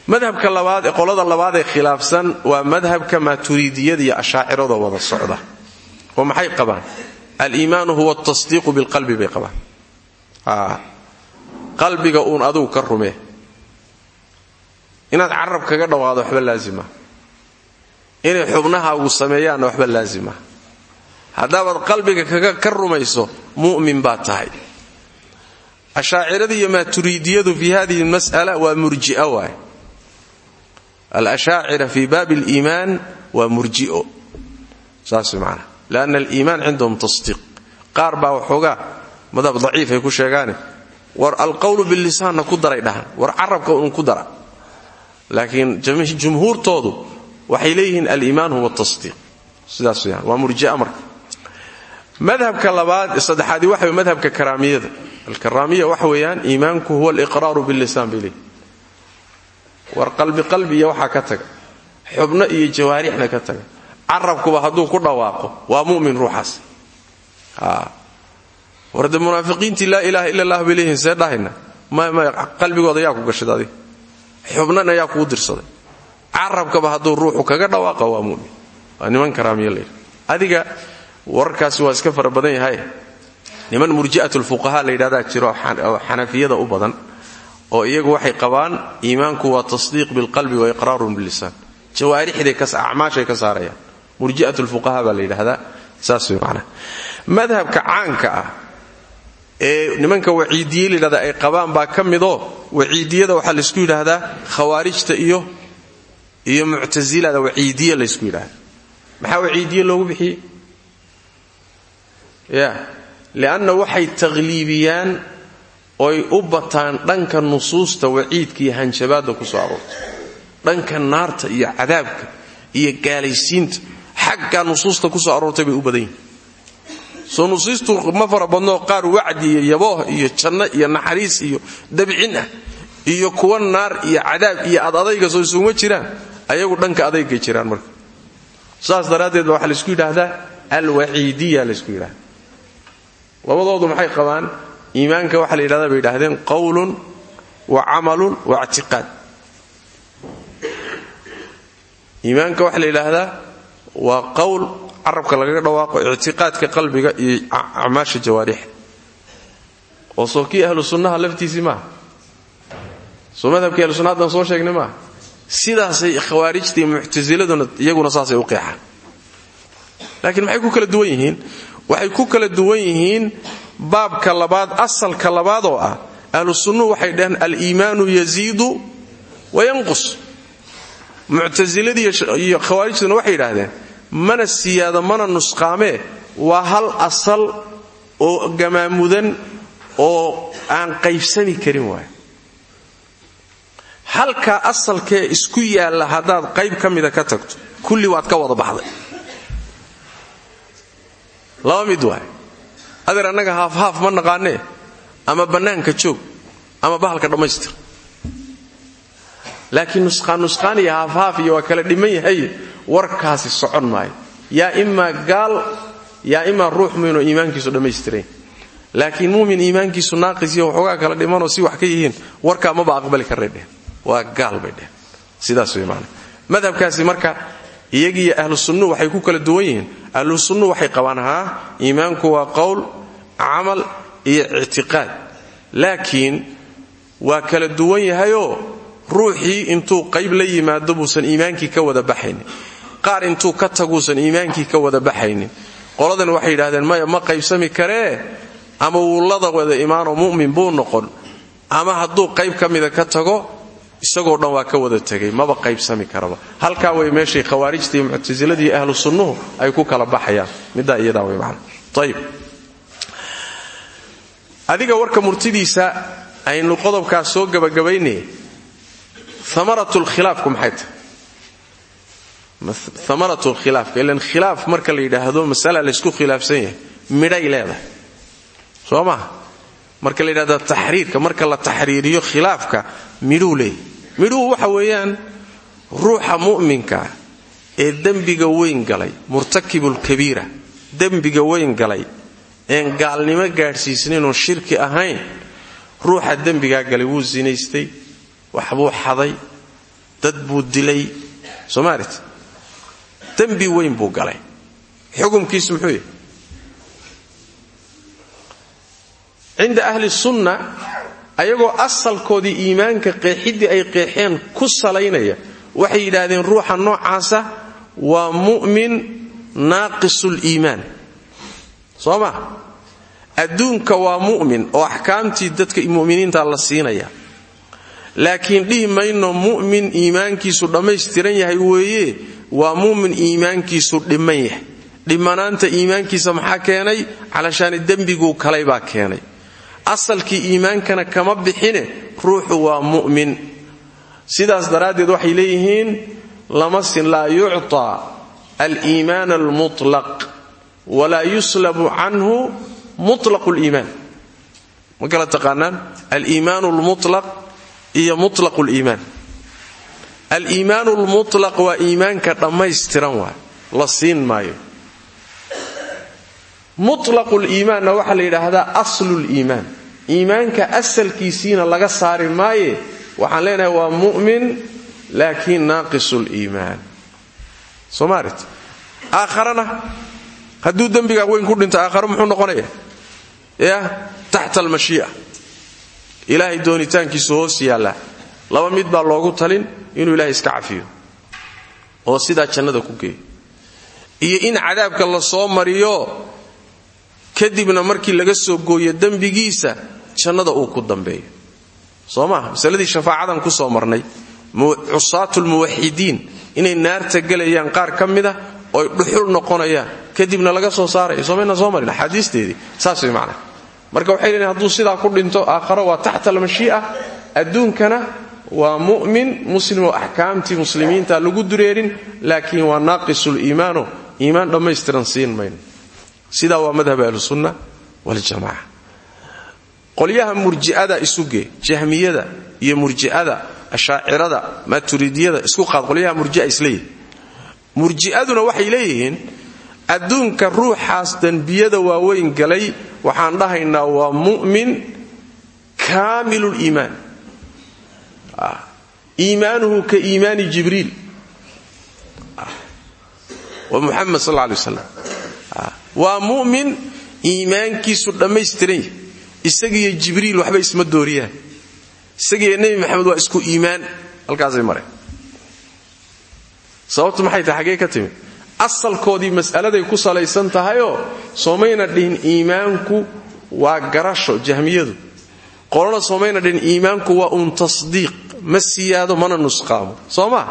madhabka labaad ee qolada labaad ee khilaafsan waa madhabka maaturiidiyada iyo ashaacirada wada socda oo maxay qabaan aliimaanu huwa tasdiiqu bilqalbi bay qabaan qalbiga inaad carab kaga dhawaado waxba laazima. Inay xubnahaagu sameeyaanna waxba laazima. Haddaabaad qalbiga ka rumayso mu'min baad tahay. Ashaacirada iyo maaturiidiyadu fi hadihi lmas'ala waa murji'a waay. Alashaacira fi baabi aliimaan waa murji'o. Saas macana lianna aliimaan cindahum tasdiiq. Qaar baa waxoogaa madhab daciif ay ku sheegaane. War alqowlu bilisaanna ku daray dhahan war carabka un ku dara laakiin jumhuurtoodu waxay leeyihiin aliimaan huwa tasdiiq sidaas weyaan waa murji'a marka. Madhabka labaad saddexaadi waxa wey madhabka karaamiyada. Alkaraamiya waxa weeyaan iimaanku huwa aliqraaru billisaan bay leeyihiin war qalbi qalbiya waxaa ka taga. Xubno iyo jawaarixna ka taga. Carabkuba hadduu ku dhawaaqo waa mu'min ruuxaas. War de munaafiqiintii laa ilaaha ila allah bay leeyihiin xubnana yaa kugu dirsaday. Carabkaba hadduu ruuxu kaga dhawaaqo waa mu'min waa niman karaamiya layidhi adiga wararkaasi waa iska fara badan yahay. Niman murji'at lfuqaha la yidhahdaa jiro xanafiyada u badan oo iyagu waxay qabaan iimaanku waa tasdiiq bilqalbi wa iqraarun billisaan jawaarixday acmaashay ka saarayaan. Murji'at lfuqaha baa la yidhahdaa. Saas way macnaha madhabka caanka ah ee nimanka waciidiye layidhahda ay qabaan baa ka midoo waciidiyada waxaa laysku yidhaahdaa khawaarijta iyo iyo muctasilada waciidiye laysku yidhahda. Maxaa waciidiye loogu bixiyey? Ya lianna waxay takhliibiyaan oy u bataan dhanka nusuusta waciidka iyo hanjabaadda ku soo aroortay dhanka naarta iyo cadaabka iyo gaalaysiinta. Xaggaa nusuusta ku soo aroortay bay u badan yihiin soo ma fara badnoo qaar wacdi iyo yabooh iyo janno iyo naxariis iyo dabcin ah iyo kuwa naar iyo cadaab iyo ad adayga soo isuguma jiraan. Ayagu dhanka adaygay jiraan marka. Saas daraaddeed ba waxaa laysku yidhaahdaa alwaciidiya laysku yidhahda labadoodu maxay qabaan? Iimaanka waxaa la yidhahdaa bay yidhahdeen qowlun wa camalun wa ictiqaad. Iimaanka waxaa la yidhaahdaa waa qowl carabka lagaga dhawaaqo ictiqaadka qalbiga iyo acmaasha jawaarixa oo soo kii ahlu sunnaha laftiisii maaha soo madhabkii ahlu sunna haddaan soo sheegnay maaha sidaasay khawaarijta iyo muctasiladuna iyaguna saasay u qeexaan. Laakiin maxay ku kala duwan yihiin? Waxay ku kala duwan yihiin baabka labaad asalka labaad oo ah ahlu sunnuhu waxay dhaheen aliimaanu yaziidu wa yanqus. Muctasiladii iyo khawaarijtuna waxay yidhaahdeen mana siyaado mana nusqaamee waa hal asal oo gamaamudan oo aan qaybsami karin waay halkaa asalkee isku yaalla haddaad qayb ka mida ka tagto kulli waad ka wada baxday. Laba mid waay adeer annaga haafhaaf ma naqaanee ama bannaanka joog ama bahalka dhammaystir. Laakiin nusqaan nusqaan iyo haafhaaf iyo waa kala dhiman yahay warkaasi socon maayo. Yaa imaa gaal yaa imaa ruux muminoo iimaankiisu dhammaystirayn laakiin muumin iimaankiisu naaqis iyo waxoogaa kala dhimanoo si wax ka yihiin warkaa maba aqbali karray waa gaal bay dhehen sidaas way maana madhabkaasi marka iyagiiyo ahlu sunnuhu waxay ku kala duwan yihiin. Ahlu sunnuhu waxay qabaan iimaanku waa qowl camal iyo ictiqaad. Laakiin waa kala duwan yahayoo ruuxii intuu qayb la yimaado buusan iimaankii ka wada baxaynin qaar intuu ka taguusan iimaankii ka wada baxaynin. Qoladan waxay yidhahdeen maya ma qaybsami karee ama wullada wada imaanoo mu'min buu noqon? Ama hadduu qayb ka mida ka tago isagoo dhan waa ka wada tegay? Maba qaybsami karaba. Halkaa way meeshay khawaarijta iyo muctasiladii ahlu sunnuhu ay ku kala baxayaan. Middaa iyadaa way macana ayib adiga warka murtidiisa aynu qodobkaas soo gabagabaynay amaratu lkhilaafku maxay tahay amaratu lkhilaafka ilan khilaaf marka la yidhaahdo masala laysku khilaafsan yahay. Midhay leedahay. Soo maha marka la yidhahdo taxriirka marka la taxriiriyo khilaafka midhuu leeyahy waxa weeyaan ruuxa mu'minkaa ee dembiga weyn galay murtakibulkabiira dembiga weyn galay een gaalnimo gaadhsiisnaynoo shirki ahayn ruuxa dembigaa galay wuu sinaystay waxbuu xaday dad buu dilay. Soomaalit dembi weyn buu galay. Xukumkiisu muxuu yahay? Cinda ahli sunna ayagoo asalkoodii iimaanka qeexiddii ay qeexeen ku salaynaya waxay yidhaahdeen ruuxa noocaasa waa mu'min naaqisuul iimaan. Soo ma? Adduunka waa mu'min oo axkaamtii dadka mu'miniinta la siinaya. Laakiin dhihi mayno mu'min iimaankiisu dhammaystiran yahay weeye waa mu'min iimaankiisu dhiman yahay. Dhimanaanta iimaankiisa maxaa keenay? Calashaani dembiguu kalay baa keenay. Asalkii iimaankana kama bixine ruuxu waa mu'min sidaas daraaddeed waxay leeyihiin lamasin laa yucطaa aliimaan almutlaq walaa yuslabu canhu mutlaqu liimaan ma kala taqaanaan? Aliimaan lmutlaq iyo mutlaqu liimaan aliimaan lmutlaq waa iimaanka dhammaystiran waay. La siin maayo. Mutlaqu liimaanna waxaa la yidhaahdaa asluliimaan iimaanka asalkiisiina laga saari maaye waxaan leenahay waa mu'min laakiin naaqisu liimaan soomaalit aakharana hadduu dembigaa weyn ku dhinto aakharo muxuu noqonaya? Ya taxta almashii'a. Ilaahay doonitaankiisu hoos yaallaa. Laba mid baa loogu talin inuu ilaahay iska cafiyo oo sidaa jannada ku geeyo. Iyo in cadaabka la soo mariyo kadibna markii laga soo gooyo dembigiisa jannada uu ku dambeeyo. Soo maaha? Shafaacadan ku soo marnay. Cusaatulmuwaxidiin inay naarta gelayaan qaar ka mida oy dhuxul noqonayaan. Kadibna laga soo saaraya soomayna soo marin. Axaadiisteedii. Saas way macnaha. Marka waxay leeyihiin hadduu sidaa ku dhinto aakharo waa taxta almashii'a. Adduunkana waa mu'min muslim oo axkaamtii muslimiinta lagu dureerin laakiin waa naaqisuul iimaano. Iimaan dhammaystiran siin mayno. Sidaa waa madhab ahlusunna waljamaca qolyaha murji'ada isuge jahmiyada iyo murji'ada ashaacirada maturidiyada isku qaad qolyaha murjia isleeyihin murji'aduna waxay leeyihiin adduunka ruuxaas dembiyada waaweyn galay waxaan dhahaynaa waa mu'min kaamiluliimaan iimaanuhu ka iimaani jibriil. Wa muxamed sal alay waslam waa mu'min iimaankiisu dhammaystiran yahy isagiiyo jibriil waxba isma dooriyaan isagiiyo nebi maxamed waa isku iimaan. Halkaasay mareen. Sababtu maxay tahay xaggee ka timid? Mas'aladay ku salaysan tahayoo soomayna dhihin iimaanku waa garasho jahmiyadu. Qolona soomayna dhihin iimaanku waa uun tasdiiq ma siyaado mana nusqaamo. Soo maa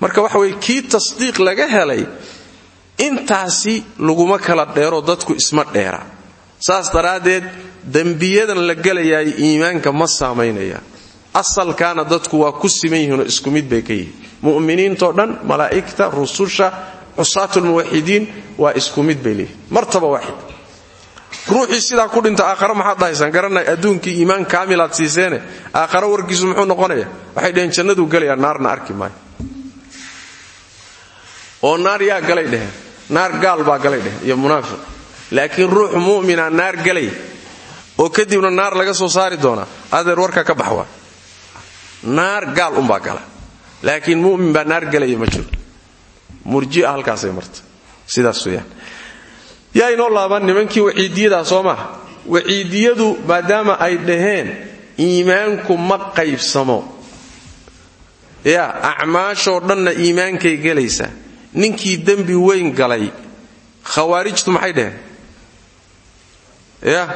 marka waxa weye kii tasdiiq laga helay intaasi laguma kala dheero dadku isma dheera. Saas daraaddeed dembiyadan la gelayaay iimaanka ma saamaynayaan asalkaana dadku waa ku siman yihiinoo isku mid bay ka yihiin. Mu'miniintoo dhan malaa'igta rususha cusaatulmuwaxidiin waa isku mid bay leeyihiin martaba waaxid ruuxii sidaa ku dhinta aakhare maxaad dhahaysaan garanay adduunkii iimaan kaamilaad siiseene aakhare warkiisu muxuu noqonaya? Waxay dhaheen jannaduu gelayaa naarna arki maayo. Oo naar yaa galay dheheen naar gaal baa galay dheheen iyo munaafiq. Laakiin ruux mu'mina naar galay oo kadibna naar laga soo saari doonaa adeer warka ka bax waa naar gaal umbaa gala. Laakiin mu'min baa naar galaya ma jiro. Murjia halkaasay marta sidaas weyaan yaa inoo laaban nimankii waciidiyadaa soo maaha waciidiyadu maadaama ay dhaheen iimaanku ma qaybsamo. Ya acmaashoo dhanna iimaankay gelaysaa ninkii dembi weyn galay. Khawaarijtu maxay dhaheen? Ya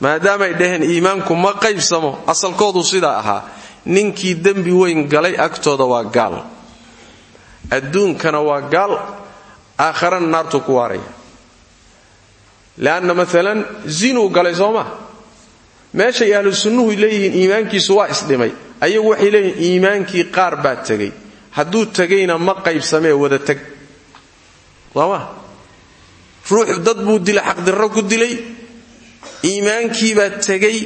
maadaamay dhaheen iimaanku ma qaybsamo. Asalkoodu sidaa ahaa ninkii dembi weyn galay agtooda waa gaal. Adduunkana waa gaal. Aakharana naartuu ku waaraya leanna maalan zinuu galay soo maa meeshay ahlu sunnuhu leeyihiin iimaankiisu waa isdhimay ayagu waxay leeyihiin iimaankii qaar baa tegay hadduu tegayna ma qaybsamee wada teg sooma ruux dad buu dilay xaqdirro ku dilay iimaankiibaa tegay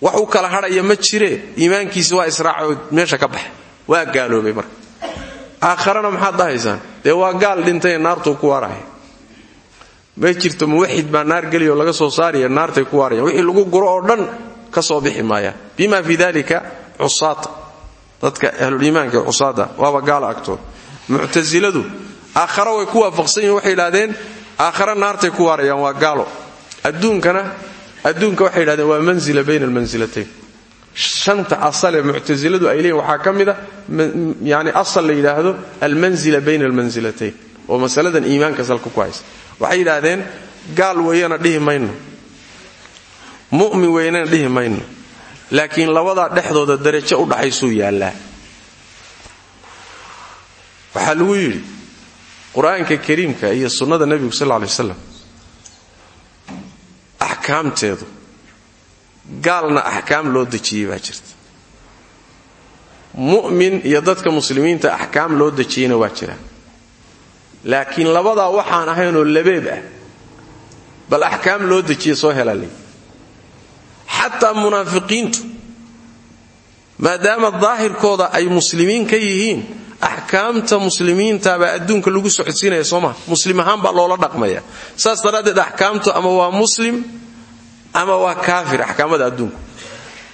wax u kala hadhaya ma jiree iimaankiisi waa israacoo meesha ka baxa waa gaaloobay marka aakharana maxaad gaal dhintay naartuu ma jirto muwaxid baa naar geliyo laga soo saaraya naartay ku waarayaan wixii lagu guro oo dhan ka soo bixi bima fi dalika cusaata dadka ahluliimaanka cusaada waaba gaala agtooda muctasiladu aakhara way ku waafaqsan yihiin waxay idhahdeen aakhara naartay ku waarayaan waa gaalo. Adduunkana adduunka waxay yidhahdeen waa manzila bayna almansilatayn shanta asalee muctasiladu ay leeyihiin waxaa ka mid a yani asal la yidhaahdo almanzila bayna almansilatayn masaladan iimaanka salka ku haysa waxay yidhaahdeen gaal weeyana dhihi mayno. Mu'min weynana dhihi mayno. Laakiin labadaa dhexdooda darajo u dhaxaysuu yaallaa. Waxaa lagu yidhi qur'aanka kariimka iyo sunnada nebigu sal lla lay waslam axkaamteedu gaalna axkaam loo dejiyey baa jirta. Mu'min iyo dadka muslimiinta axkaam loo dejiyeyna waa jiraan laakiin labadaa waxaan ahaynoo labeeb ah bal axkaam loo dejiye soo helaalay xataa munaafiqiintu maadaama daahirkooda ay muslimiin ka yihiin axkaamta muslimiintabaa adduunka lagu socodsiinaya soo maha muslim ahaan baa loola dhaqmaya. Saas daraaddeed axkaamtu ama waa muslim ama waa kaafir axkaamada adduunku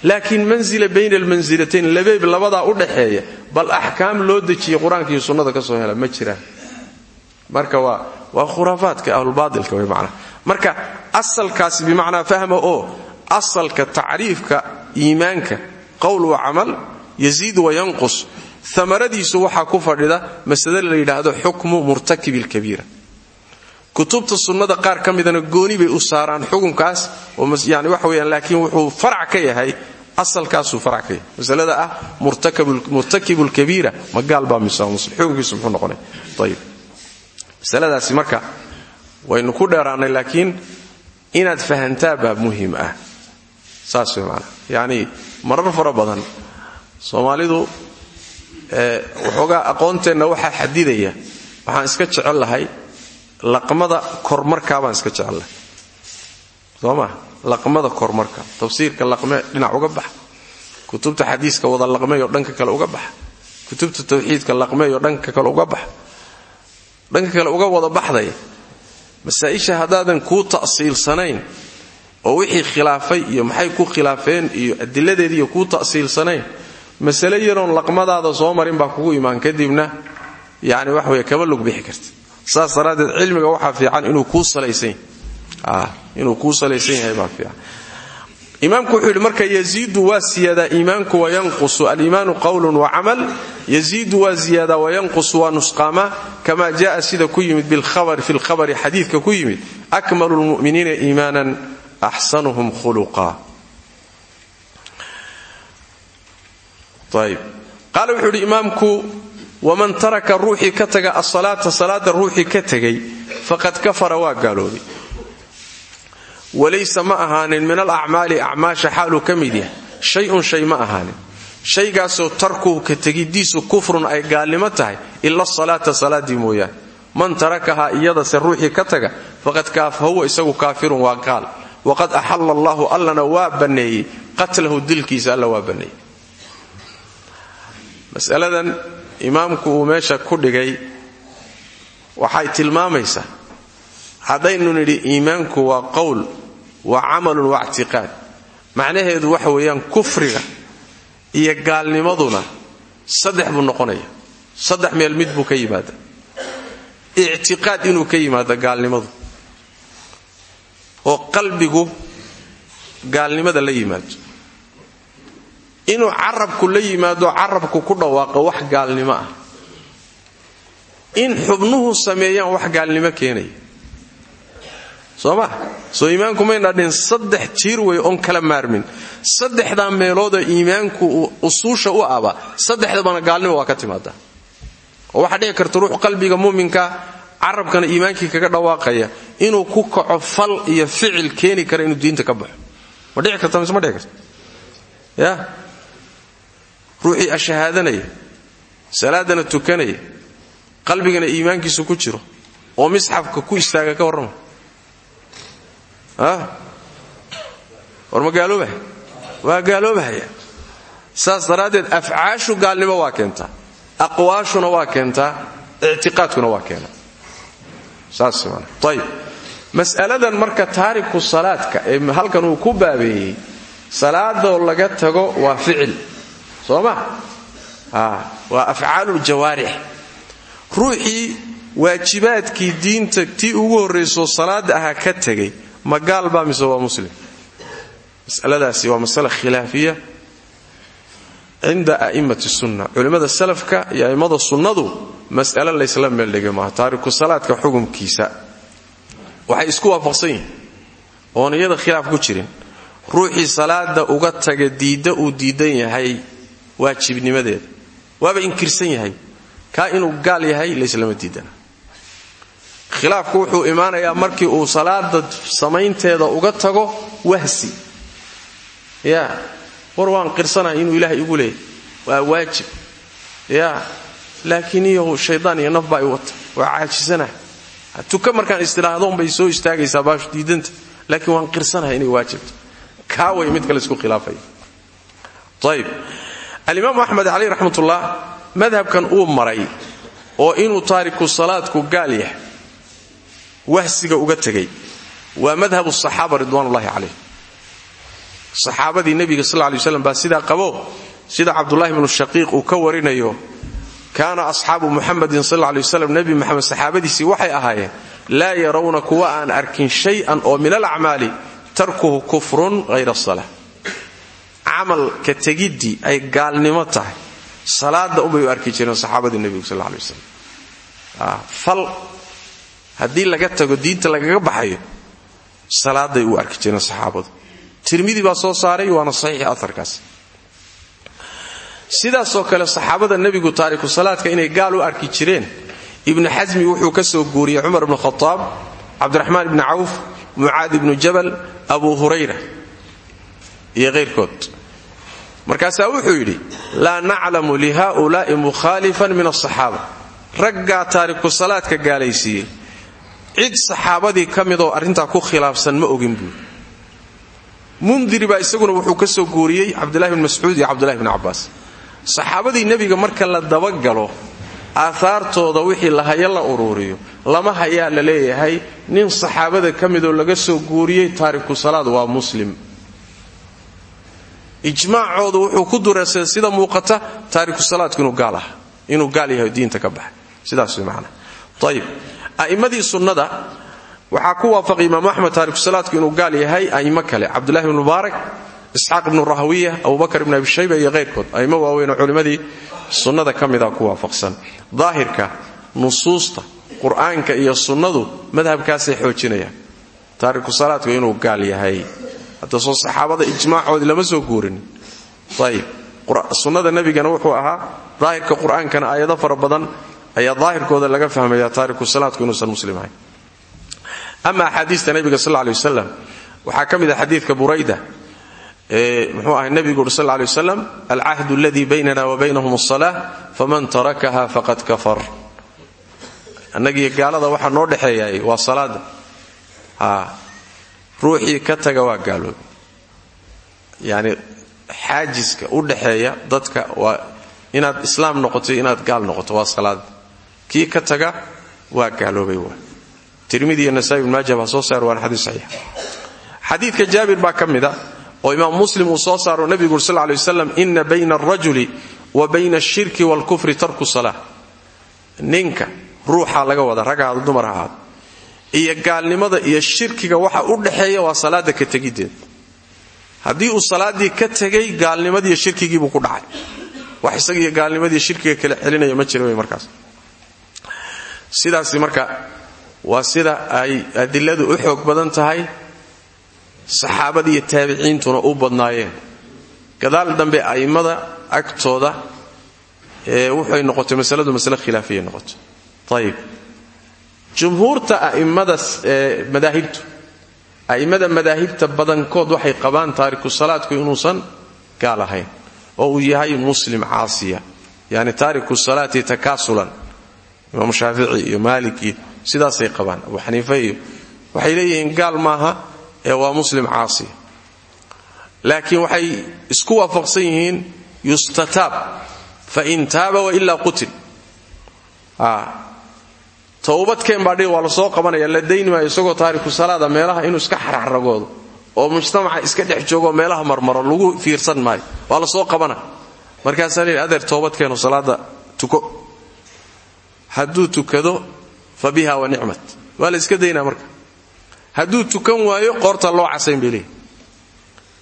laakiin manzila bayna almansilatayn labeeb labadaa u dhaxeeya bal axkaam loo dejiyey qur'aanka iyo sunnada ka soo hela ma jiraan marka waa khuraafaadka ahlulbaailka way macnaa. Marka asalkaasi bimacnaa fahma oo asalka tacriifka iimaanka qowl wa camal yaziid wa yanqus amaradiisu waxaa ku fadhida masale la yidhaahdo xukmu murtakibi lkabiira kutubta sunnada qaar ka gooni bay u saaraan xukunkaas yani waxa weyaan laakiin wuxuu farac ka yahay asalkaasuu farac ka yahay. Masalada ah murtakibu lkabiira ma gaal baa mise xukunkiisu muxuu noqonay masaladaasi marka waynu ku dheeraannay laakiin inaad fahantaa baa muhiim ah. Saas way marar fara badan soomaalidu waxoogaa aqoonteenna waxaa xadidaya waxaan iska jecel lahay laqmada kormarkaa baan iska jecel lahay. Soo laqmada kormarka. Tafsiirka laqme dhinac uga baxa. Kutubta xadiiska wada laqmeeyoo dhanka kale uga baxa. Kutubta tawxiidka laqmeeyoo dhanka kale uga baxa dhanka kale uga wada baxday masaa-isha haddaadan kuu ta'siilsanayn oo wixii khilaafay iyo maxay ku khilaafeen iyo adiladeediiyo kuu ta'siilsanayn masale yaroon laqmadaada soo marin baa kugu imaan kadibna yani wax wey kama lug bixi karta. Saas daraaddeed cilmiga waxaa fiican inuu kuu salaysan salaysan yahay baa fiican imaamku wuxuu yidhi marka yaziidu waa siyaadaa iimaanku wayanqusu aliimaanu qowlun wa camal yaziidu waa ziyaadaa wayanqusu waa nusqaamaa kama ja'a sida ku yimid fi lkhabari xadiidka ku yimid akmalu lmu'miniina iimaanan axsanuhum khuluqa. Qaala wuxuu yidhi imaamku waman taraka ruuxii ka taga asalaata salaada ruuxii ka tegay faqad kafara waa gaaloobay walaysa ma ahaanin min alacmaali acmaasha xaaluu ka mid yahay. Shay-un shay ma ahaanin. Shaygaasoo tarkuhu ka tegidiisu kufrun ay gaalnimo tahay ila salaata salaadii mooyaane. Man tarakahaa iyadase ruuxii ka taga faqad huwa isagu kaafirun waa gaal. Waqad axalla allahu allana waa banneeyey. Qatlahu dilkiisa alla waa banneeyey. Masaladan imaamku uu waa camalun waa ictiqaad. Macnaheedu waxa weeyaan kufriga iyo gaalnimaduna saddex buu noqonaya. Saddex meel mid buu ka yimaada ictiqaad inuu ka yimaado gaalnimadu. Oo qalbigu gaalnimada la yimaado inuu carabku la yimaado carabku ku dhawaaqo wax gaalnimo ah. In xubnuhu sameeyaan wax gaalnimo keenaya soo ma soo iimaanku mayna dhin saddex jiir wey oon kala maarmin. Saddexdaa meeloodoo iimaanku usuusha u aba saddexdabana gaalnimo waa ka timaadaa oo waxaa dhici karta ruux qalbiga muminka carabkana iimaankii kaga dhawaaqaya inuu ku kaco fal iyo ficil keeni kara inuu diinta ka baxo. Ma dhici karta mise ma dhici karta? Ya? Ruuxii ashahaadanaya salaadana tukanaya qalbigana iimaankiisu ku jiro oo misxafka ku istaaga ka warrama war ma gaaloobahaya waa gaaloobahaya saas daraaddeed afcaashu gaalnimo waa keentaa aqwaashuna waa keentaa ictiqaadkuna waa keena. Saas ayib mas'aladan marka taariku salaadka ee halkan uu ku baabeeyey salaadoo laga tago waa ficil. Soo ma? Waa afcaaluuljawaarix ruuxii waajibaadkii diinta tii ugu horraysoo salaada ahaa ka tegay ma gaal baa mise waa muslim? Masaladaasi waa masala khilaafiya cinda a'immati sunna. Culimmada salafka iyo a'immada sunnadu mas'alo laysla meeldhigay maaha taariku salaadka xukumkiisa. Waxay isku waafaqsan yihiin oon iyada khilaaf ku jirin. Ruuxii salaada uga taga diidda uu diidan yahay waajibnimadeeda. Waaba inkirsan yahay. Kaa inuu gaal yahay layslama diidana khilaafku wuxuu imaanayaa markii uu salaada samaynteeda uga tago wahsi. Ya war waan inuu ilaahay igu leeyay waa waajib. Ya laakiin iyahu shaydaan iyo naf baa i waa caajisanahay tuka markaan istidhaahdoon bay soo istaagaysaa baashu diidanta. Laakiin waan qirsanahay inay waajibto. Kaa way mid kale isku khilaafaya ayib alimaamu axmed caleyh raxmatullah madhabkan uu maray oo inuu taariku salaadku gaal yahay wahsiga uga tegay waa madhabu saxaaba ridwaanullahi calayh. Saxaabadii nebiga sal lay waslam baa sidaa qabo sida cabdulahi bnu shaqiiq uu ka warinayo kaana asxaabu muxamadin sal lay waslam nebi maxamed saxaabadiisii waxay ahaayeen laa yarawna kuwa aan arkin shay-an oo min alacmaali tarkuhu kufrun hayra sala camalka tegiddii ay gaalnimo tahay. Salaada unbay u arki jireen saxaabadii nebigu sal lay waslam haddii laga tago diinta lagaga baxayo salaaday u arki jireen saxaabadu. Tirmidi baa soo saaray waana saxiix aarkaas sidaasoo kale saxaabada nebigu taariku salaadka inay gaal u arki jireen ibnu xasmi wuxuu ka soo guuriyey cumar bnu khadaab cabdiraxmaan ibni cawf mucaad ibnu jabal abu hurayra iyo kayrkood markaasaa wuxuu yidhi laa naclamu lihaulaai mukhaalifan min asaxaaba raggaa taariku salaadka gaalaysiiyey cid saxaabadii ka midoo arrintaa ku khilaafsan ma ogin buui mundiri baa isaguna wuxuu ka soo guuriyey cabdulahi bn mascuud iyo cabdulahi bn cabaas saxaabadii nebiga marka la dabagalo aahaartooda wixii lahayo la uruuriyo lama hayaa la leeyahay nin saxaabada ka midoo laga soo guuriyey taariku salaad waa muslim. Ijmaacoodu wuxuu ku dureysay sida muuqata taariku salaadku inuu gaal ah inuu gaal yahay diinta ka baxay. Sidaas way macana ayib a'immadii sunnada waxaa ku waafaqay imaamu axmed taariku salaadku inuu gaal yahay a'immo kale. Cabdullahi bn mubaarak isxaaq ibnu rahwiya abubakar ibn shayba iyo kayrkood a'immo waaweynoo culimmadii sunnada ka mida ku waafaqsan. Daahirka nusuusta qur'aanka iyo sunnadu madhabkaasay xoojinayaan. Taariku salaadku inuu gaal yahay. Hadda soo saxaabada ijmaacoodii lama soo guurin. Ayib sunnada nebigana wuxuu ahaa daahirka qur'aankana aayado fara badan ayaa daahirkooda laga fahmaya taariku salaadku inuusan muslim ahayn. Ama axaadiista nebiga sal ley wasalam waxaa ka mid a xadiidka burayda ahay nebigu uri sal ley wasalam alcahdu aladii baynana wa baynahum asala faman tarakaha faqad kafar. Annagiiyo gaalada waxaa noo dhexeeyaay waa salaada ruuxii ka taga waa gaaloobe yani xaajiska u dhaxeeya dadka waa inaad islaam noqoto inaad gaal noqoto waa salaada kii ka taga waa gaaloobay tirmidi iyo nasaai ibn maaja baa soo saar waana xadiis saxiix xadiidka jaabir baa ka mida oo imaam muslim uu soo saaro nebigu sal lay waslam ina bayna alrajuli wa bayna ashirki waalkufri tarku salaa ninka ruuxaa laga wada rag ahaado dumar ha ahaado iyo gaalnimada iyo shirkiga waxa u dhaxeeya waa salaada ka tegiddeed haddii uu salaaddii ka tegay gaalnimadiiyo shirkigiibuu ku dhacay. Wax isagiiyo gaalnimadiiyo shirkiga kala celinaya ma jira markaas sidaasi marka waa sida ay adiladu u xoog badan tahay saxaabada iyo taabiciintuna u badnaayeen. Gadaal dambe a'immada agtooda waxay noqotay masaladu masale khilaafiya noqotay. Ayib jumhuurta a'immada madaahibtu a'immada madaahibta badankood waxay qabaan taariku salaadku inuusan gaal ahayn oo uu yahay muslim caasiya yani taariku salaati takaasulan imaam shaafici iyo maalik iyo sidaasay qabaan. Abu xaniife waxay leeyihiin gaal maaha ee waa muslim caasiya laakiin waxay isku waafaqsan yihiin yustataab fain taaba wailaa qutil. Towbadkeen baa dhi waa soo qabanaya la dayni maayo isagoo taariku salaada meelaha inuu iska xarxaragoodo oo mujtamaca iska dhex joogo meelaha marmaro lagu fiirsan maayo. Waa soo qabana. Markaasaa leehi adeer toobadkeenu salaada tuko hadduu tukado fa biha wa nicmat. Waa la iska daynaa marka. Hadduu tukan waayo qoorta loo casayn bay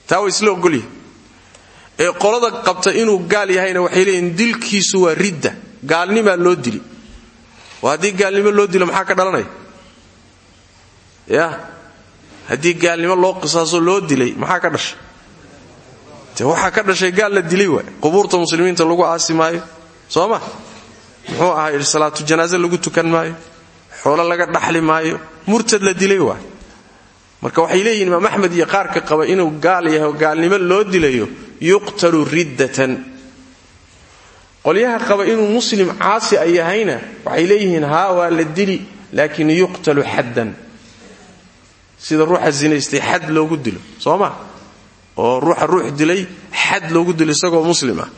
taa way isla ogolyihi ee qolada qabta inuu gaal yahayna waxay leeyihiin dilkiisu waa ridda. Gaalnimaa loo dili. Oo haddii gaalnimo loo dilo maxaa ka dhalanaya? Ya haddii gaalnimo loo qisaaso loo dilay maxaa ka dhashay? De ka dhashay gaal la dilay waay. Qubuurta muslimiinta lagu aasi maayo muxuu ahay salaatu janaaze lagu tukan maayo xoolo laga dhaxli maayo murtad la dilay waay marka waxay leeyihiin imaam axmed iyo qaarka qaba inuu gaal yahay gaalnimo loo dilayo yuqtalu riddatan. Qolyaha qaba inuu muslim caasi ay yahayna waxay leeyihiin haa waa la dili laakiin yuqtalu xaddan. Sida ruuxa zinaystay xad loogu dilo soo ma? Oo ruuxa ruux dilay xad loogu dilo isagoo muslim ah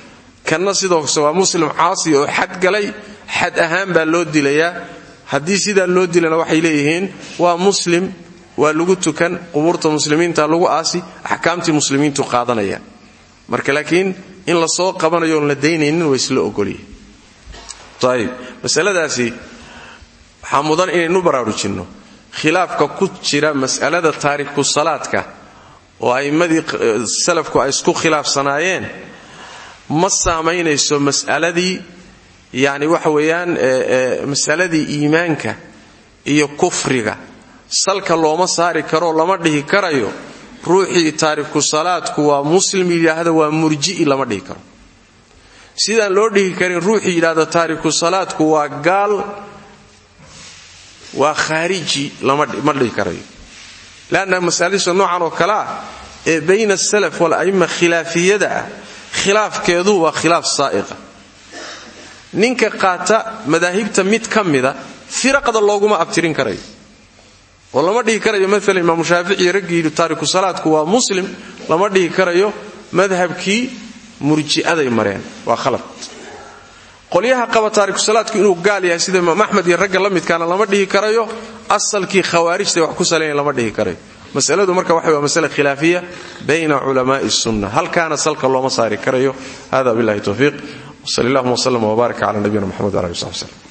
kanna sidoo waa muslim caasi oo xad galay xad ahaan baa loo dilayaa. Haddii sidaa loo dilana waxay leeyihiin waa muslim waa lagu tukan qubuurta muslimiinta lagu aasi axkaamtii muslimiintu qaadanaya. Marka laakiin in la soo qabanayo la daynaynin waa isla ogolyihin ayib masaladaasi waxaa inaynu baraarujinno. Khilaafka ku jira mas'alada taariku salaadka oo a'immadii salafku ay isku khilaafsanaayeen ma saamaynayso mas'aladii yani waxa weeyaan masaladii iimaanka iyo kufriga. Salka looma saari karoo lama dhihi karayo. Ruuxii taariku salaadku waa muslim yidhaahda waa murji'i lama dhihi karo. Sidaan loo dhihi karin ruuxii yidhaahda taariku salaadku waa gaal waa khaariji ma dhihi karayo. Leanna masaladiisa noocan oo kale ah ee bayna asalaf wala'imma khilaafiyada ah khilaafkeedu waa khilaaf saa'iqa ninka qaata madaahibta mid ka mida firaqda looguma abtirin karayo oo lama dhihi karayo maala imaamu shaafici raggii yidhi taariku salaadku waa muslim lama dhihi karayo madhabkii murji'aday mareen. Waa khalad. Qolyaha qaba taariku salaadku inuu gaal yahay sida imaam axmed iyo ragga la lama dhihi karayo asalkii khawaarijta wax ku salaya lama dhihi karayo masaladu marka waxa waa masale khilaafiya bayna culamaai sunna. Halkaana salka looma saari karayo. Hada billahi towfiiq wsal allahuma wslm wbaarak cala nabiyina mxamed wala ali w saxbi slm